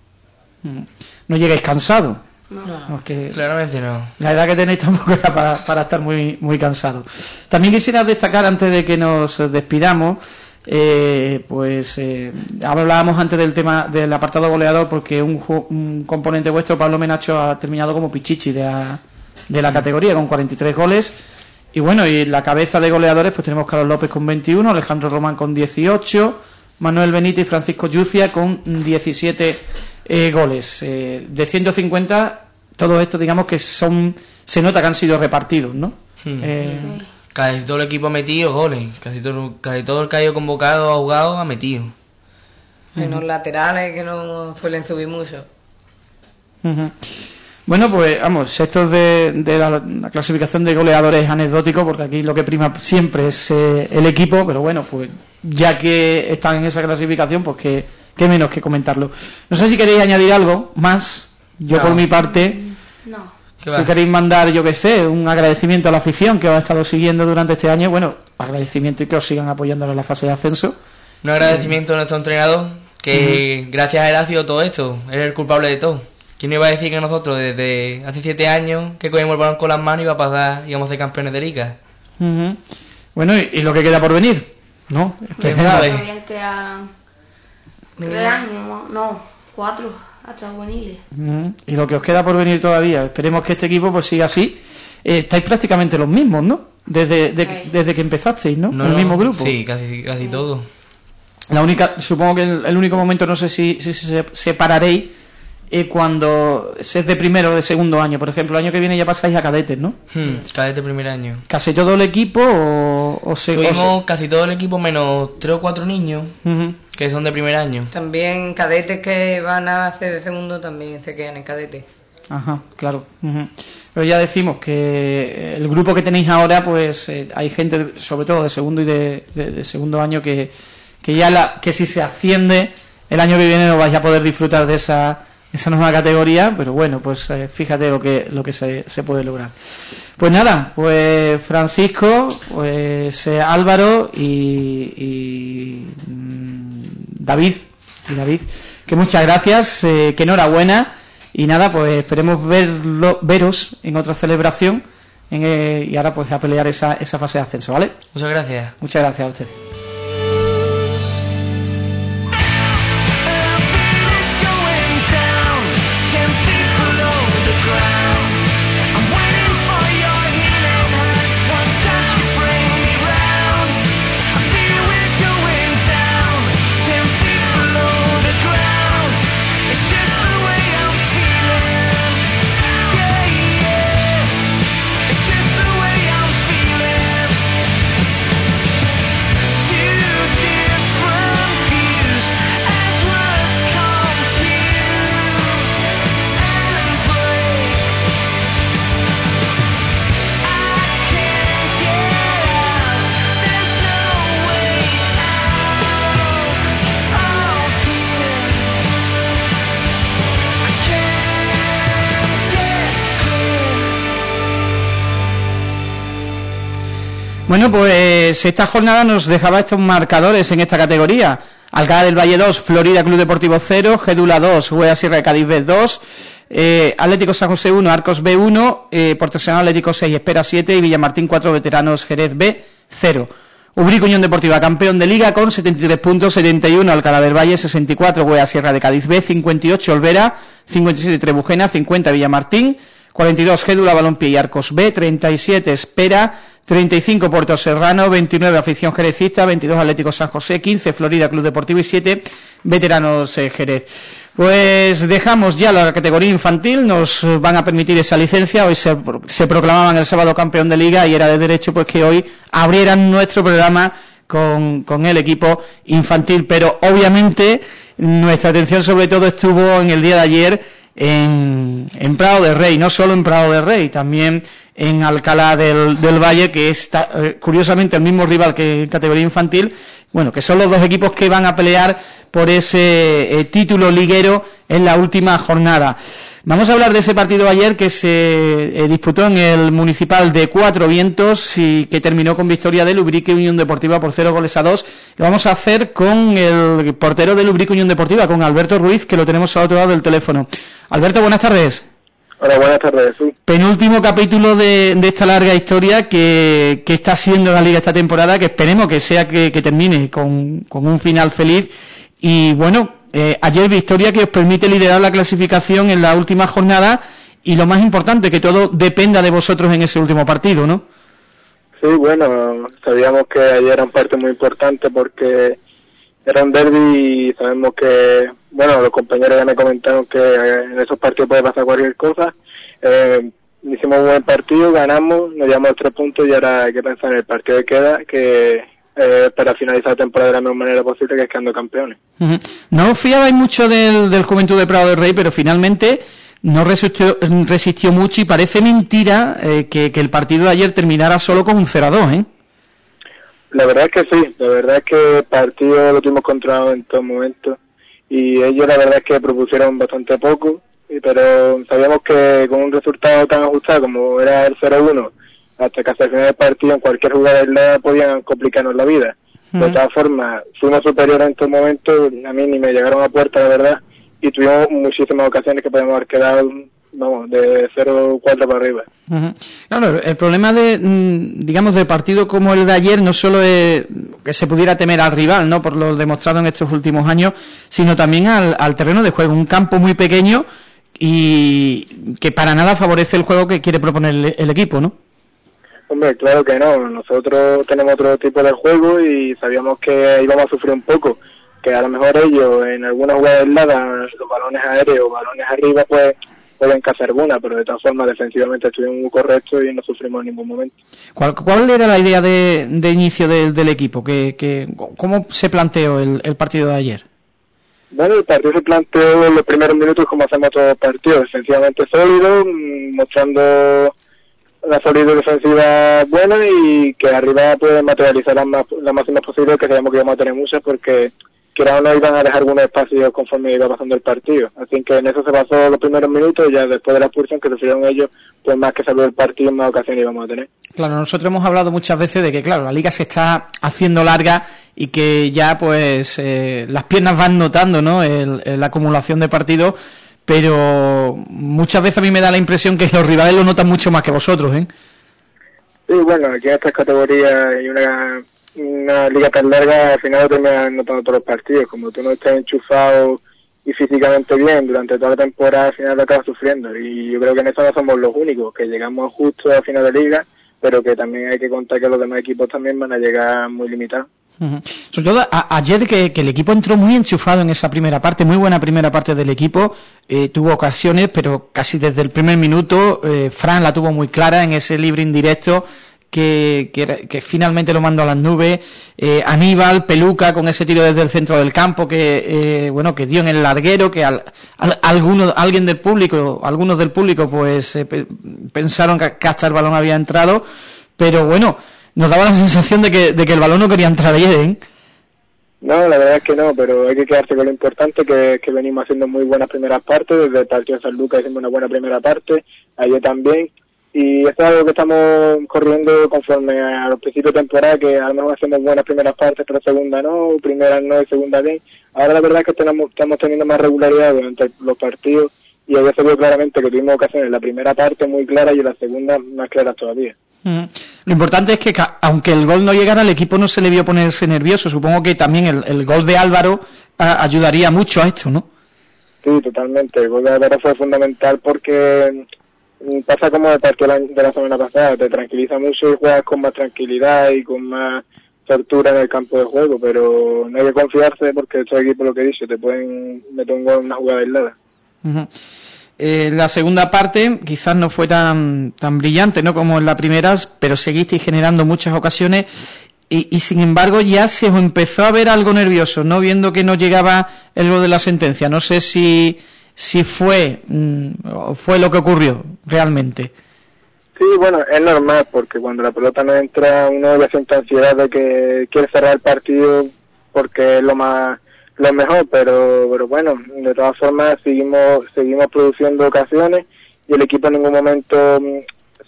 ¿No llegáis cansados? No. Claramente no. La edad que tenéis tampoco era para, para estar muy, muy cansados. También quisiera destacar, antes de que nos despidamos, eh, pues eh, hablábamos antes del tema del apartado goleador porque un, un componente vuestro, Pablo Menacho, ha terminado como pichichi de, de la categoría con 43 goles y bueno, y la cabeza de goleadores, pues tenemos Carlos López con 21, Alejandro Román con 18, Manuel Benítez y Francisco Yucia con 17 eh, goles. Eh, de 150, todo esto, digamos que son se nota que han sido repartidos, ¿no? Hmm. Eh, casi todo el equipo ha metido goles, casi todo, casi todo el que ha ido convocado, ha jugado, ha metido. Menos laterales que no suelen subir mucho. Bueno, pues vamos, esto de, de la, clasificación de goleadores es anecdótico, porque aquí lo que prima siempre es eh, el equipo, pero bueno, pues ya que están en esa clasificación, pues que, qué menos que comentarlo. No sé si queréis añadir algo más. Yo por mi parte, No. si queréis mandar, yo que sé, un agradecimiento a la afición que os ha estado siguiendo durante este año, bueno, agradecimiento y que os sigan apoyando en la fase de ascenso. Un agradecimiento a nuestro entrenador, que gracias a él ha sido todo esto, él es el culpable de todo. ¿Quién iba a decir que nosotros desde hace siete años que cogemos el balón con las manos iba a pasar, íbamos a ser campeones de liga? Bueno, y, y lo que queda por venir, ¿no? Pues Todavía quedan tres años, no, cuatro, hasta juveniles. Ujú. Y lo que os queda por venir todavía. Esperemos que este equipo pues siga así. Eh, estáis prácticamente los mismos, ¿no? Desde, de- Sí. desde que empezasteis, ¿no? No, el no, mismo grupo. Sí, casi, casi todo. La única, supongo que el, el único momento, no sé si, si se separaréis, es cuando se es de primero o de segundo año. Por ejemplo, el año que viene ya pasáis a cadetes, ¿no? Hmm, cadete primer año. ¿Casi todo el equipo o, o se...? o se- Tuvimos casi todo el equipo menos tres o cuatro niños que son de primer año. También cadetes que van a hacer de segundo también se quedan en cadete. Ajá, claro. ujú. Pero ya decimos que el grupo que tenéis ahora, pues eh, hay gente, sobre todo de segundo y de, de- de segundo año, que, que ya la, que si se asciende el año que viene no vais a poder disfrutar de esa, esa nueva categoría, pero bueno, pues eh, fíjate lo que, lo que se, se puede lograr. Pues nada, pues Francisco, pues eh, Álvaro y, y, mm, David, y David, que muchas gracias, eh, que enhorabuena y nada, pues esperemos verlo, veros en otra celebración en, eh, y ahora pues a pelear esa, esa fase de ascenso, ¿vale? Muchas gracias. Muchas gracias a ustedes. Bueno, pues esta jornada nos dejaba estos marcadores en esta categoría. Alcalá del Valle 2, Florida Club Deportivo 0, Gédula 2, Huella Sierra Cádiz B 2, eh, Atlético San José 1, Arcos B 1, eh, Portosenado Atlético 6, Espera 7 y Villamartín 4, Veteranos Jerez B 0. Ubrico Unión Deportiva, campeón de Liga con 73 puntos, 71 Alcalá del Valle, 64 Huella Sierra de Cádiz B, 58 Olvera, 57 Trebujena, 50 Villamartín, 42 Gédula Balompié y Arcos B, 37 Espera, 35 Puerto Serrano, 29 Afición Jerecista, 22 Atlético San José, 15 Florida Club Deportivo y 7 Veteranos eh, Jerez. Pues dejamos ya la categoría infantil, nos van a permitir esa licencia, hoy se, se proclamaban el sábado campeón de liga y era de derecho pues que hoy abrieran nuestro programa con, con el equipo infantil, pero obviamente nuestra atención sobre todo estuvo en el día de ayer en, en Prado de Rey, no solo en Prado de Rey, también en Alcalá del, del Valle, que está eh, curiosamente el mismo rival que en categoría infantil, bueno, que son los dos equipos que van a pelear por ese eh, título liguero en la última jornada. Vamos a hablar de ese partido ayer que se eh, disputó en el municipal de Cuatro Vientos y que terminó con victoria de Lubrique Unión Deportiva por cero goles a dos. Lo vamos a hacer con el portero de Lubrique Unión Deportiva, con Alberto Ruiz, que lo tenemos al otro lado del teléfono. Alberto, buenas tardes. Hola, buenas tardes. Penúltimo capítulo de, de esta larga historia que, que está siendo la liga esta temporada, que esperemos que sea que, que termine con, con un final feliz. Y bueno, eh, ayer victoria que os permite liderar la clasificación en la última jornada y lo más importante, que todo dependa de vosotros en ese último partido, ¿no? Sí, bueno, sabíamos que ayer era un partido muy importante porque era un derby y sabemos que, bueno, los compañeros ya me comentaron que en esos partidos puede pasar cualquier cosa. Eh, hicimos un buen partido, ganamos, nos llevamos tres puntos y ahora hay que pensar en el partido que queda, que eh, para finalizar la temporada de la mejor manera posible, que es quedando campeones. Ujú. No os fiabais mucho del, del Juventud de Prado del Rey, pero finalmente no resistió, resistió mucho y parece mentira eh, que, que el partido de ayer terminara solo con un 0 a 2, ¿eh? La verdad es que sí, la verdad es que el partido lo tuvimos controlado en todo momento y ellos la verdad es que propusieron bastante poco, pero sabíamos que con un resultado tan ajustado como era el 0-1, hasta que hasta el final del partido en cualquier jugada del lado podían complicarnos la vida. De todas formas, fuimos superiores en estos momentos, a mí ni me llegaron a puerta, la verdad, y tuvimos muchísimas ocasiones que podemos haber quedado vamos, de 0-4 para arriba. Claro, el problema de, mm, digamos, de partido como el de ayer no solo es que se pudiera temer al rival, ¿no?, por lo demostrado en estos últimos años, sino también al, terreno de juego, un campo muy pequeño y que para nada favorece el juego que quiere proponer el, equipo, ¿no? Hombre, claro que no. Nosotros tenemos otro tipo de juego y sabíamos que íbamos a sufrir un poco. Que a lo mejor ellos en algunas jugadas aisladas, los balones aéreos, balones arriba, pues pueden cazar alguna, pero de todas formas defensivamente estuvimos muy correctos y no sufrimos en ningún momento. ¿Cuál, cuál era la idea de, de inicio del equipo? ¿Qué, qué, cómo se planteó el, el, partido de ayer? Bueno, el partido se planteó en los primeros minutos como hacemos todos los partidos, defensivamente sólido, mm, mostrando una solidez defensiva buena y que arriba puede materializar las la máxima posible, que sabemos que vamos a tener muchas porque que o no iban a dejar algunos espacios conforme iba pasando el partido. Así que en eso se pasó los primeros minutos y ya después de la expulsión que sufrieron ellos, pues más que salir el partido, más ocasiones íbamos a tener. Claro, nosotros hemos hablado muchas veces de que, claro, la liga se está haciendo larga y que ya, pues, eh, las piernas van notando, ¿no?, la acumulación de partidos, pero muchas veces a mí me da la impresión que los rivales lo notan mucho más que vosotros, ¿eh? Sí, bueno, aquí en estas categorías hay una una liga tan larga, al final terminas notando todos los partidos. Como tú no estás enchufado y físicamente bien durante toda la temporada, al final lo acabas sufriendo. Y yo creo que en eso no somos los únicos, que llegamos justo a final de liga, pero que también hay que contar que los demás equipos también van a llegar muy limitados. Sobre todo ayer que, el equipo entró muy enchufado en esa primera parte, muy buena primera parte del equipo, eh, tuvo ocasiones, pero casi desde el primer minuto eh, Fran la tuvo muy clara en ese libre indirecto que, que, finalmente lo mandó a las nubes, eh, Aníbal, Peluca con ese tiro desde el centro del campo que eh, bueno que dio en el larguero, que al, alguien del público, algunos del público pues eh, pensaron que, hasta el balón había entrado, pero bueno, nos daba la sensación de que, de que el balón no quería entrar bien. No, la verdad es que no, pero hay que quedarse con lo importante que, que venimos haciendo muy buenas primeras partes, desde el partido de San Lucas hicimos una buena primera parte, ayer también, y esto es algo que estamos corriendo conforme a los principios de temporada, que a lo mejor hacemos buenas primeras partes, pero segunda no, primera no y segunda bien. Ahora la verdad es que tenemos, estamos teniendo más regularidad durante los partidos y ayer se vio claramente que tuvimos ocasiones la primera parte muy clara y la segunda más clara todavía. Mm. Lo importante es que aunque el gol no llegara, al equipo no se le vio ponerse nervioso. Supongo que también el, el gol de Álvaro ayudaría mucho a esto, ¿no? Sí, totalmente. El gol de Álvaro fue fundamental porque pasa como el partido de la semana pasada, te tranquiliza mucho y juegas con más tranquilidad y con más tortura en el campo de juego, pero no hay que confiarse porque estos equipos, lo que dicho, te pueden meter gol en una jugada aislada. Eh, la segunda parte quizás no fue tan, tan brillante ¿no? como en la primera, pero seguisteis generando muchas ocasiones y, y, sin embargo ya se os empezó a ver algo nervioso, ¿no? Viendo que no llegaba el gol de la sentencia. No sé si si fue, mm, fue lo que ocurrió realmente. Sí, bueno, es normal porque cuando la pelota no entra uno ya siente ansiedad de que quiere cerrar el partido porque es lo más lo mejor, pero pero bueno, de todas formas seguimos seguimos produciendo ocasiones y el equipo en ningún momento mm,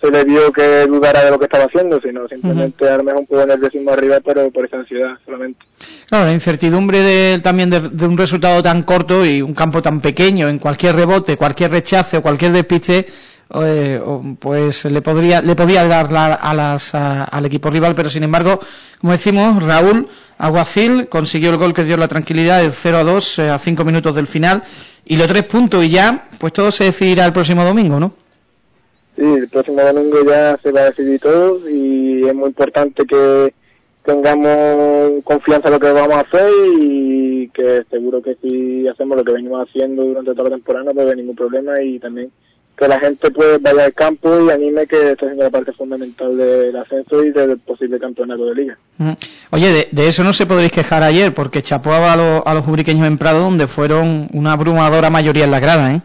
se le vio que dudara de lo que estaba haciendo, sino simplemente a lo mejor un poco nerviosismo arriba, pero por esa ansiedad solamente. Claro, la incertidumbre de, también de, un resultado tan corto y un campo tan pequeño, en cualquier rebote, cualquier rechace o cualquier despiste, eh, pues le podría le podía dar la, a las, al equipo rival, pero sin embargo, como decimos, Raúl Aguacil consiguió el gol que dio la tranquilidad del 0 a 2 eh, a 5 minutos del final y los tres puntos y ya, pues todo se decidirá el próximo domingo, ¿no? Sí, el próximo domingo ya se va a decidir todo y es muy importante que tengamos confianza en lo que vamos a hacer y que seguro que si hacemos lo que venimos haciendo durante toda la temporada no haber ningún problema y también que la gente pueda vaya al campo y anime que está siendo la parte fundamental del ascenso y del posible campeonato de liga. Oye, de, eso no se podréis quejar ayer porque chapó a, los, a los en Prado donde fueron una abrumadora mayoría en la grada, ¿eh?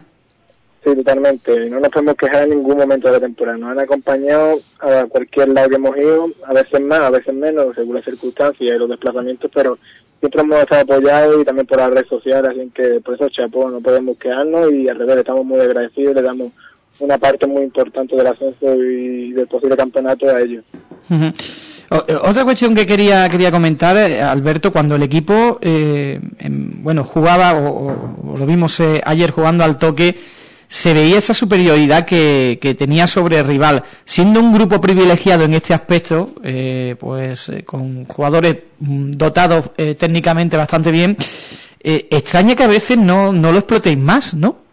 Sí, totalmente. No nos podemos quejar en ningún momento de la temporada. Nos han acompañado a cualquier lado que hemos ido, a veces más, a veces menos, según las circunstancias y los desplazamientos, pero siempre hemos estado apoyados y también por las redes sociales, así que por eso, chapó, no podemos quedarnos y al revés, estamos muy agradecidos, le damos una parte muy importante del ascenso y del posible campeonato a ellos. Otra cuestión que quería quería comentar, eh, Alberto, cuando el equipo, eh, bueno, jugaba, o, lo vimos eh, ayer jugando al toque, se veía esa superioridad que, que, tenía sobre el rival. Siendo un grupo privilegiado en este aspecto, pues con jugadores mm, dotados técnicamente bastante bien, extraña que a veces no, no lo explotéis más, ¿no?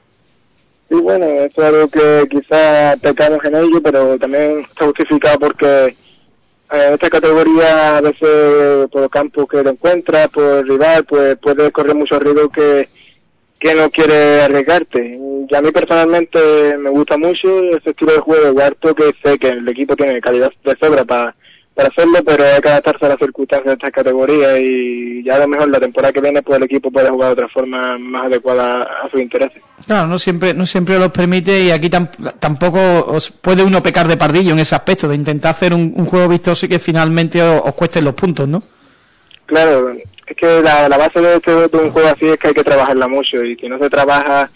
Sí, bueno, eso es algo que quizás pecamos en ello, pero también está justificado porque en esta categoría a veces por el campo que lo encuentras, por el rival, pues puedes correr mucho riesgo que, que no quiere arriesgarte. Y a mí personalmente me gusta mucho ese estilo de juego harto que sé que el equipo tiene calidad de sobra para para hacerlo, pero hay que adaptarse a las circunstancias de esta categoría y ya a lo mejor la temporada que viene pues el equipo puede jugar de otra forma más adecuada a sus intereses. Claro, no siempre no siempre los permite y aquí tampoco os puede uno pecar de pardillo en ese aspecto, de intentar hacer un, juego vistoso y que finalmente os, cueste los puntos, ¿no? Claro, es que la, base de, este, de un juego así es que hay que trabajarla mucho y si no se trabaja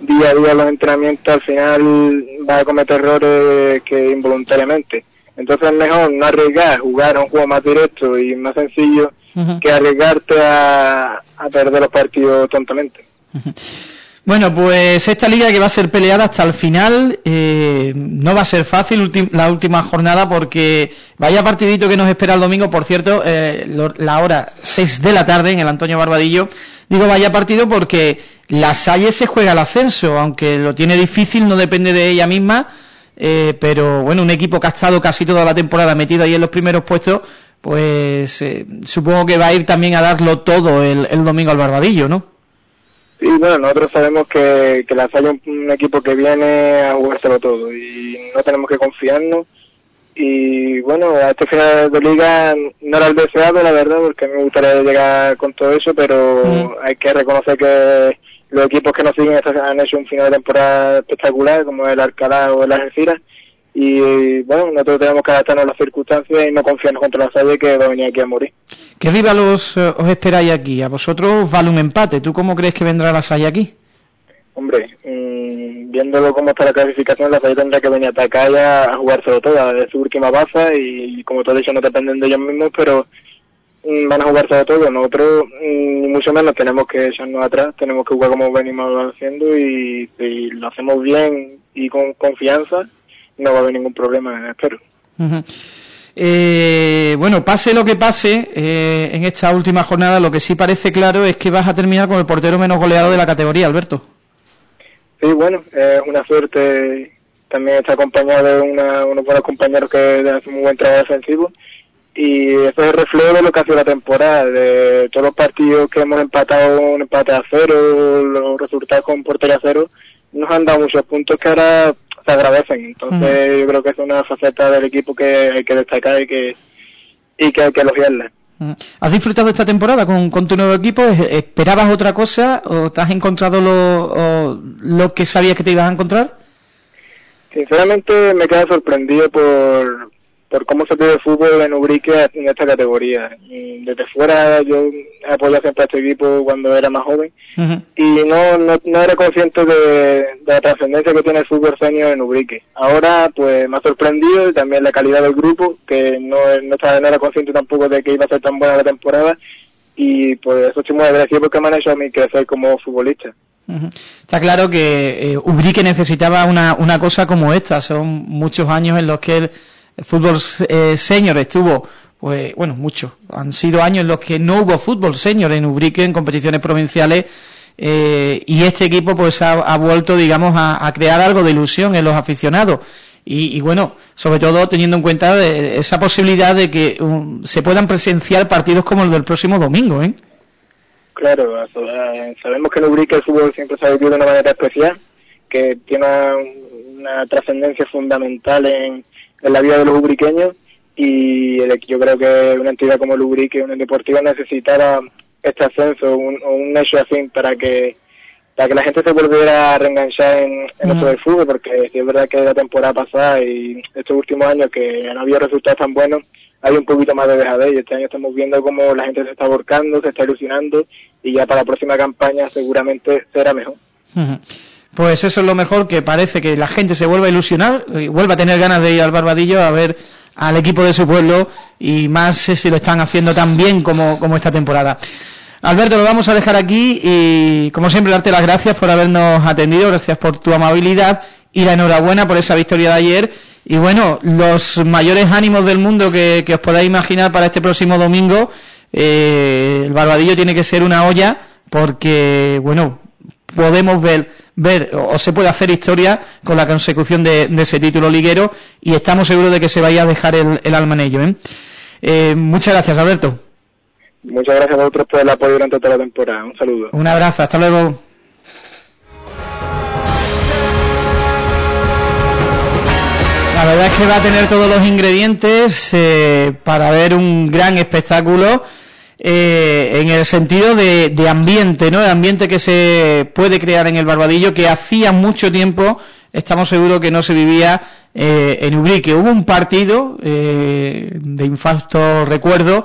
día a día los entrenamientos al final va a cometer errores que involuntariamente entonces es mejor no arriesgar, jugar a un juego más directo y más sencillo que arriesgarte a, perder los partidos tontamente. Bueno, pues esta liga que va a ser peleada hasta el final eh, no va a ser fácil la última jornada porque vaya partidito que nos espera el domingo, por cierto, eh, la hora 6 de la tarde en el Antonio Barbadillo. Digo vaya partido porque la Salle se juega el ascenso, aunque lo tiene difícil, no depende de ella misma eh, pero bueno, un equipo que ha estado casi toda la temporada metido ahí en los primeros puestos, pues eh, supongo que va a ir también a darlo todo el, domingo al Barbadillo, ¿no? Sí, bueno, nosotros sabemos que, que la Salle es un equipo que viene a jugárselo todo y no tenemos que confiarnos. Y bueno, a este final de liga no era el deseado, la verdad, porque me gustaría llegar con todo eso, pero hay que reconocer que los equipos que nos siguen han hecho un final de temporada espectacular, como el Alcalá o el Algeciras, y bueno, nosotros tenemos que adaptarnos a las circunstancias y no confiarnos contra la Salle que va a venir aquí a morir. ¿Qué rival os, eh, os esperáis aquí? A vosotros vale un empate. ¿Tú cómo crees que vendrá la Salle aquí? Hombre, mmm, viéndolo cómo está la clasificación, la Salle tendrá que venir a atacar ya a jugárselo todo, de su última baza y como te he dicho no dependen de ellos mismos, pero Mm, van a jugar todo todo. Nosotros, mm, mucho menos, tenemos que echarnos atrás, tenemos que jugar como venimos haciendo y si lo hacemos bien y con confianza, no va a haber ningún problema, espero. Eh, bueno, pase lo que pase eh, en esta última jornada, lo que sí parece claro es que vas a terminar con el portero menos goleado de la categoría, Alberto. Sí, bueno, es una suerte. También está acompañado de una, unos buenos compañeros que hacen muy buen trabajo defensivo y eso es el reflejo de lo que ha sido la temporada, de todos los partidos que hemos empatado un empate a cero, los resultados con portería a cero, nos han dado muchos puntos que ahora se agradecen. Entonces yo creo que es una faceta del equipo que hay que destacar y que, y que hay que elogiarla. ¿Has disfrutado esta temporada con, con, tu nuevo equipo? ¿Esperabas otra cosa o te has encontrado lo, lo que sabías que te ibas a encontrar? Sinceramente me queda sorprendido por, por cómo se pide el fútbol en Ubrique en esta categoría. desde fuera yo apoyado siempre a este equipo cuando era más joven y no, no, era consciente de, la trascendencia que tiene el fútbol senior en Ubrique. Ahora pues me ha sorprendido y también la calidad del grupo, que no, no, estaba, no era consciente tampoco de que iba a ser tan buena la temporada y pues eso estoy muy agradecido porque me han hecho a mí crecer como futbolista. Está claro que eh, Ubrique necesitaba una, una cosa como esta, son muchos años en los que él el fútbol eh, senior estuvo, pues bueno, mucho. Han sido años en los que no hubo fútbol senior en Ubrique, en competiciones provinciales, eh, y este equipo pues ha, vuelto, digamos, a, crear algo de ilusión en los aficionados. Y, bueno, sobre todo teniendo en cuenta esa posibilidad de que um, se puedan presenciar partidos como el del próximo domingo, ¿eh? Claro, sabemos que en Ubrique el fútbol siempre se ha vivido de una manera especial, que tiene una trascendencia fundamental en, en la vida de los ubriqueños y yo creo que una entidad como el Ubrique, una deportiva, necesitara este ascenso, un, un hecho así para que para que la gente se volviera a reenganchar en, en esto del fútbol, porque es verdad que la temporada pasada y estos últimos años que no había resultados tan buenos, hay un poquito más de dejadez y este año estamos viendo cómo la gente se está volcando, se está ilusionando y ya para la próxima campaña seguramente será mejor. Pues eso es lo mejor, que parece que la gente se vuelva a ilusionar y vuelva a tener ganas de ir al Barbadillo a ver al equipo de su pueblo y más si lo están haciendo tan bien como, como esta temporada. Alberto, lo vamos a dejar aquí y como siempre darte las gracias por habernos atendido, gracias por tu amabilidad y la enhorabuena por esa victoria de ayer y bueno, los mayores ánimos del mundo que, os podáis imaginar para este próximo domingo, eh, el Barbadillo tiene que ser una olla porque, bueno, podemos ver, ver o se puede hacer historia con la consecución de, ese título liguero y estamos seguros de que se vaya a dejar el, alma en ello. ¿eh? Eh, muchas gracias, Alberto. Muchas gracias a vosotros por el apoyo durante toda la temporada. Un saludo. Un abrazo, hasta luego. La verdad es que va a tener todos los ingredientes eh, para ver un gran espectáculo eh, en el sentido de, ambiente, ¿no? El ambiente que se puede crear en el Barbadillo, que hacía mucho tiempo, estamos seguros que no se vivía eh, en Ubrique. Hubo un partido de infausto recuerdo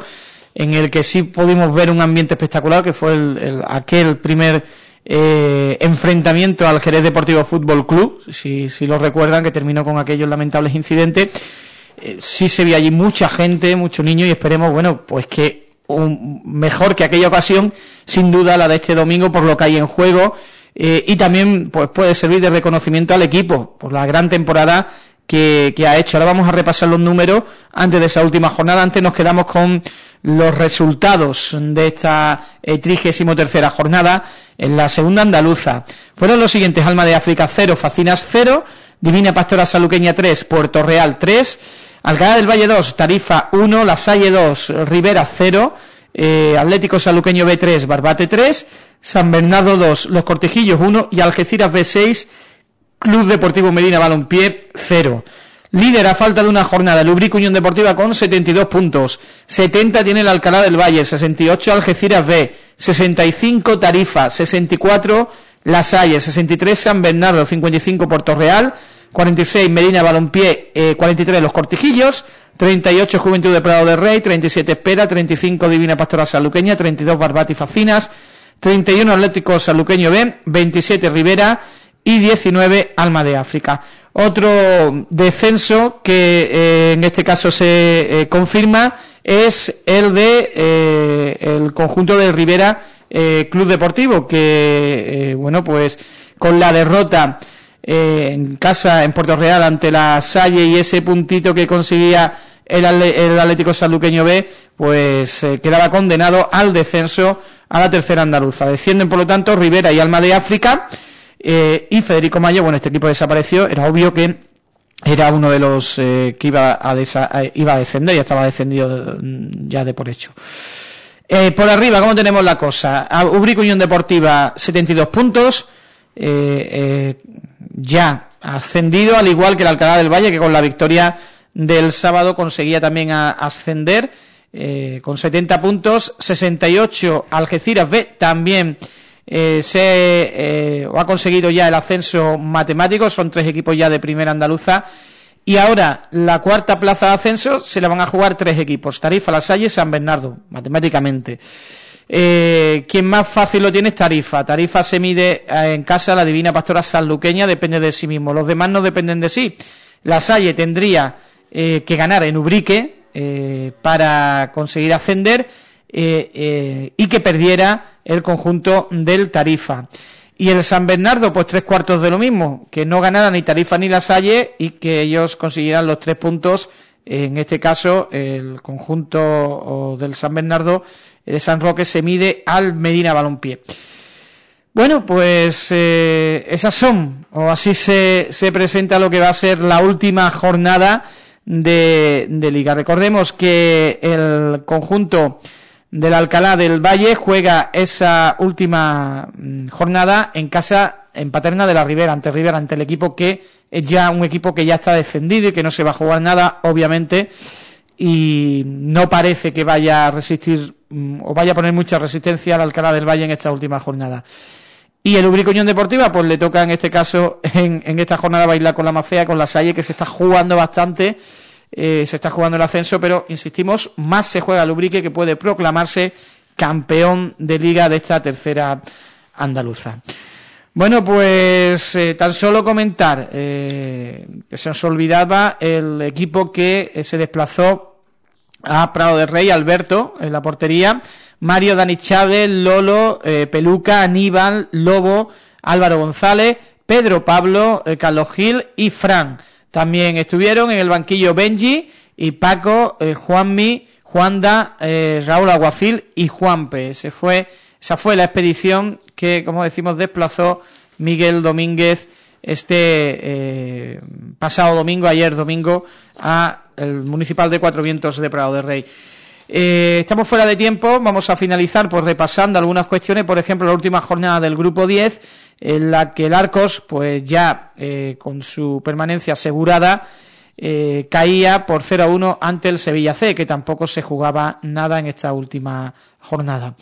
en el que sí pudimos ver un ambiente espectacular, que fue el, aquel primer eh, enfrentamiento al Jerez Deportivo Fútbol Club, si, si lo recuerdan, que terminó con aquellos lamentables incidentes. Eh, sí se vio allí mucha gente, muchos niños, y esperemos, bueno, pues que un, mejor que aquella ocasión, sin duda la de este domingo, por lo que hay en juego, eh, y también pues puede servir de reconocimiento al equipo por la gran temporada que, ha hecho. Ahora vamos a repasar los números antes de esa última jornada. Antes nos quedamos con los resultados de esta eh, trigésimo tercera jornada en la segunda andaluza. Fueron los siguientes, Alma de África 0, Facinas 0, Divina Pastora Saluqueña 3, Puerto Real 3, Alcalá del Valle 2, Tarifa 1, La Salle 2, Rivera 0, eh, Atlético Saluqueño B3, Barbate 3, San Bernardo 2, Los Cortejillos 1 y Algeciras B6, Club Deportivo Medina Balompié 0. Líder a falta de una jornada, Lubric Unión Deportiva con 72 puntos. 70 tiene el Alcalá del Valle, 68 Algeciras B, 65 Tarifa, 64 La Salle, 63 San Bernardo, 55 Puerto Real, 46 Medina Balompié, 43 Los Cortijillos, 38 Juventud de Prado de Rey, 37 Espera, 35 Divina Pastora Saluqueña, 32 Barbati Facinas, 31 Atlético Saluqueño B, 27 Rivera y 19 Alma de África. Otro descenso que eh, en este caso se eh, confirma es el de eh, el conjunto de Rivera Club Deportivo que bueno pues con la derrota en casa en Puerto Real ante la Salle y ese puntito que conseguía el, Atlético Sanluqueño B pues quedaba condenado al descenso a la tercera andaluza. Descienden por lo tanto Rivera y Alma de África eh, y Federico Mayo, bueno, este equipo desapareció, era obvio que era uno de los eh, que iba a, iba a descender, ya estaba descendido mm, ya de por hecho. Eh, por arriba, ¿cómo tenemos la cosa? Ubrico Unión Deportiva, 72 puntos, ya ascendido, al igual que el Alcalá del Valle, que con la victoria del sábado conseguía también ascender, con 70 puntos, 68 Algeciras B, también eh, se eh, ha conseguido ya el ascenso matemático, son tres equipos ya de primera andaluza, y ahora la cuarta plaza de ascenso se la van a jugar tres equipos, Tarifa, La Salle y San Bernardo, matemáticamente. Eh, quien más fácil lo tiene es Tarifa. Tarifa se mide eh, en casa la Divina Pastora Sanluqueña, depende de sí mismo. Los demás no dependen de sí. La Salle tendría que ganar en Ubrique para conseguir ascender y que perdiera el conjunto del Tarifa. Y el San Bernardo, pues tres cuartos de lo mismo, que no ganara ni Tarifa ni La Salle y que ellos consiguieran los tres puntos. En este caso, el conjunto del San Bernardo San Roque se mide al Medina Balompié. Bueno, pues eh, esas son, o así se, se presenta lo que va a ser la última jornada de, de Liga. Recordemos que el conjunto del Alcalá del Valle juega esa última mm, jornada en casa en Paterna de la Ribera, ante Rivera, ante el equipo que es ya un equipo que ya está defendido y que no se va a jugar nada, obviamente, y no parece que vaya a resistir mm, o vaya a poner mucha resistencia al Alcalá del Valle en esta última jornada. Y el Ubrico Unión Deportiva, pues le toca en este caso, en, esta jornada, bailar con la Mafea, con la Salle, que se está jugando bastante, eh, se está jugando el ascenso, pero insistimos, más se juega el Ubrique, que puede proclamarse campeón de liga de esta tercera andaluza. Bueno, pues eh, tan solo comentar eh, que se nos olvidaba el equipo que eh, se desplazó a Prado de Rey, Alberto, en la portería, Mario Dani Chávez, Lolo, Peluca, Aníbal, Lobo, Álvaro González, Pedro Pablo, Carlos Gil y Fran. También estuvieron en el banquillo Benji y Paco, Juanmi, Juanda, Raúl Aguacil y Juanpe. Ese fue, esa fue la expedición que, como decimos, desplazó Miguel Domínguez este eh, pasado domingo, ayer domingo, a el Municipal de Cuatro Vientos de Prado de Rey. Eh, estamos fuera de tiempo, vamos a finalizar por repasando algunas cuestiones, por ejemplo, la última jornada del Grupo 10, en la que el Arcos, pues ya eh, con su permanencia asegurada, caía por 0 a 1 ante el Sevilla C, que tampoco se jugaba nada en esta última jornada.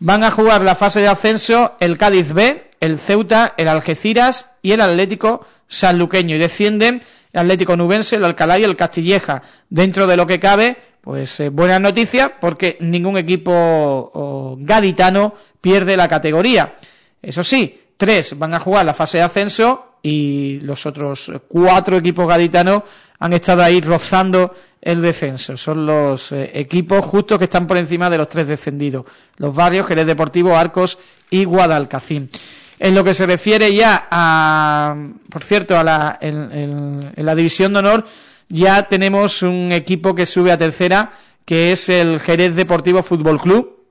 Van a jugar la fase de ascenso el Cádiz B, el Ceuta, el Algeciras y el Atlético Sanluqueño. Y descienden el Atlético Nubense, el Alcalá y el Castilleja. Dentro de lo que cabe, pues eh, buena noticia porque ningún equipo gaditano pierde la categoría. Eso sí, tres van a jugar la fase de ascenso y los otros cuatro equipos gaditanos han estado ahí rozando el descenso. Son los eh, equipos justos que están por encima de los tres descendidos. Los barrios, Jerez Deportivo, Arcos y Guadalcacín. En lo que se refiere ya a, por cierto, a la, en, la división de honor, ya tenemos un equipo que sube a tercera, que es el Jerez Deportivo Fútbol Club.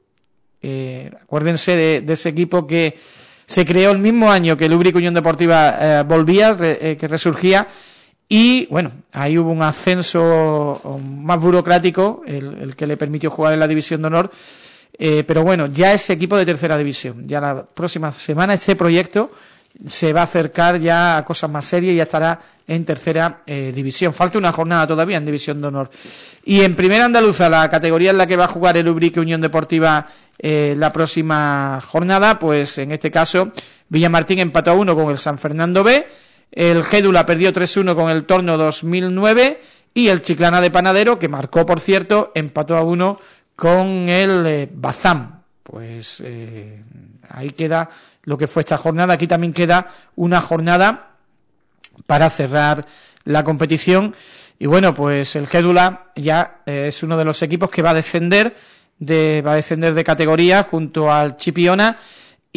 Eh, acuérdense de, ese equipo que se creó el mismo año que el Unión Deportiva eh, volvía, que resurgía, y bueno, ahí hubo un ascenso más burocrático, el, que le permitió jugar en la división de honor, eh, pero bueno, ya ese equipo de tercera división, ya la próxima semana ese proyecto se va a acercar ya a cosas más serias y ya estará en tercera eh, división. Falta una jornada todavía en división de honor. Y en primera andaluza, la categoría en la que va a jugar el Ubrique Unión Deportiva eh, la próxima jornada, pues en este caso Villamartín empató a uno con el San Fernando B, el Gédula perdió 3-1 con el Torno 2009 y el Chiclana de Panadero, que marcó, por cierto, empató a 1 con el eh, Bazam. Pues eh, ahí queda lo que fue esta jornada. Aquí también queda una jornada para cerrar la competición. Y bueno, pues el Gédula ya eh, es uno de los equipos que va a descender de, va a descender de categoría junto al Chipiona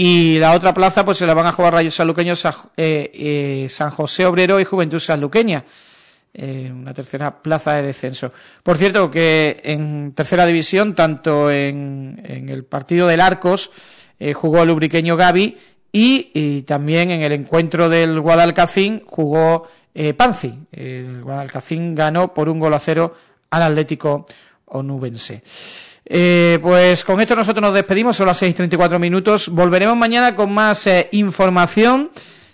y la otra plaza pues se la van a jugar Rayos Sanluqueños, eh, eh, San José Obrero y Juventud Sanluqueña. Eh, una tercera plaza de descenso. Por cierto que en tercera división, tanto en, el partido del Arcos, jugó el ubriqueño Gaby y, también en el encuentro del Guadalcacín jugó Panzi. El Guadalcacín ganó por un gol a cero al Atlético Onubense. Eh, pues con esto nosotros nos despedimos, son las 6.34 minutos. Volveremos mañana con más eh, información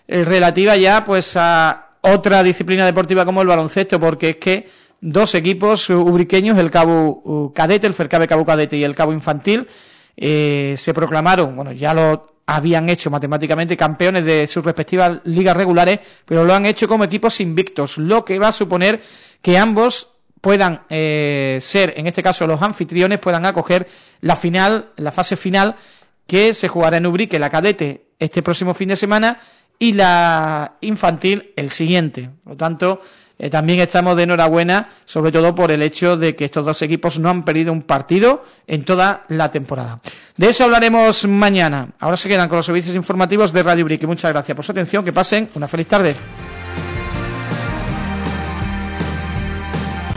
eh, relativa ya pues a otra disciplina deportiva como el baloncesto, porque es que dos equipos ubriqueños, el Cabo Cadete, el Fercabe Cabo Cadete y el Cabo Infantil, se proclamaron, bueno, ya lo habían hecho matemáticamente campeones de sus respectivas ligas regulares, pero lo han hecho como equipos invictos, lo que va a suponer que ambos puedan eh, ser, en este caso los anfitriones, puedan acoger la final, la fase final que se jugará en Ubrique, la cadete, este próximo fin de semana y la infantil el siguiente. Por lo tanto, eh, también estamos de enhorabuena, sobre todo por el hecho de que estos dos equipos no han perdido un partido en toda la temporada. De eso hablaremos mañana. Ahora se quedan con los servicios informativos de Radio Ubrique. Muchas gracias por su atención. Que pasen una feliz tarde.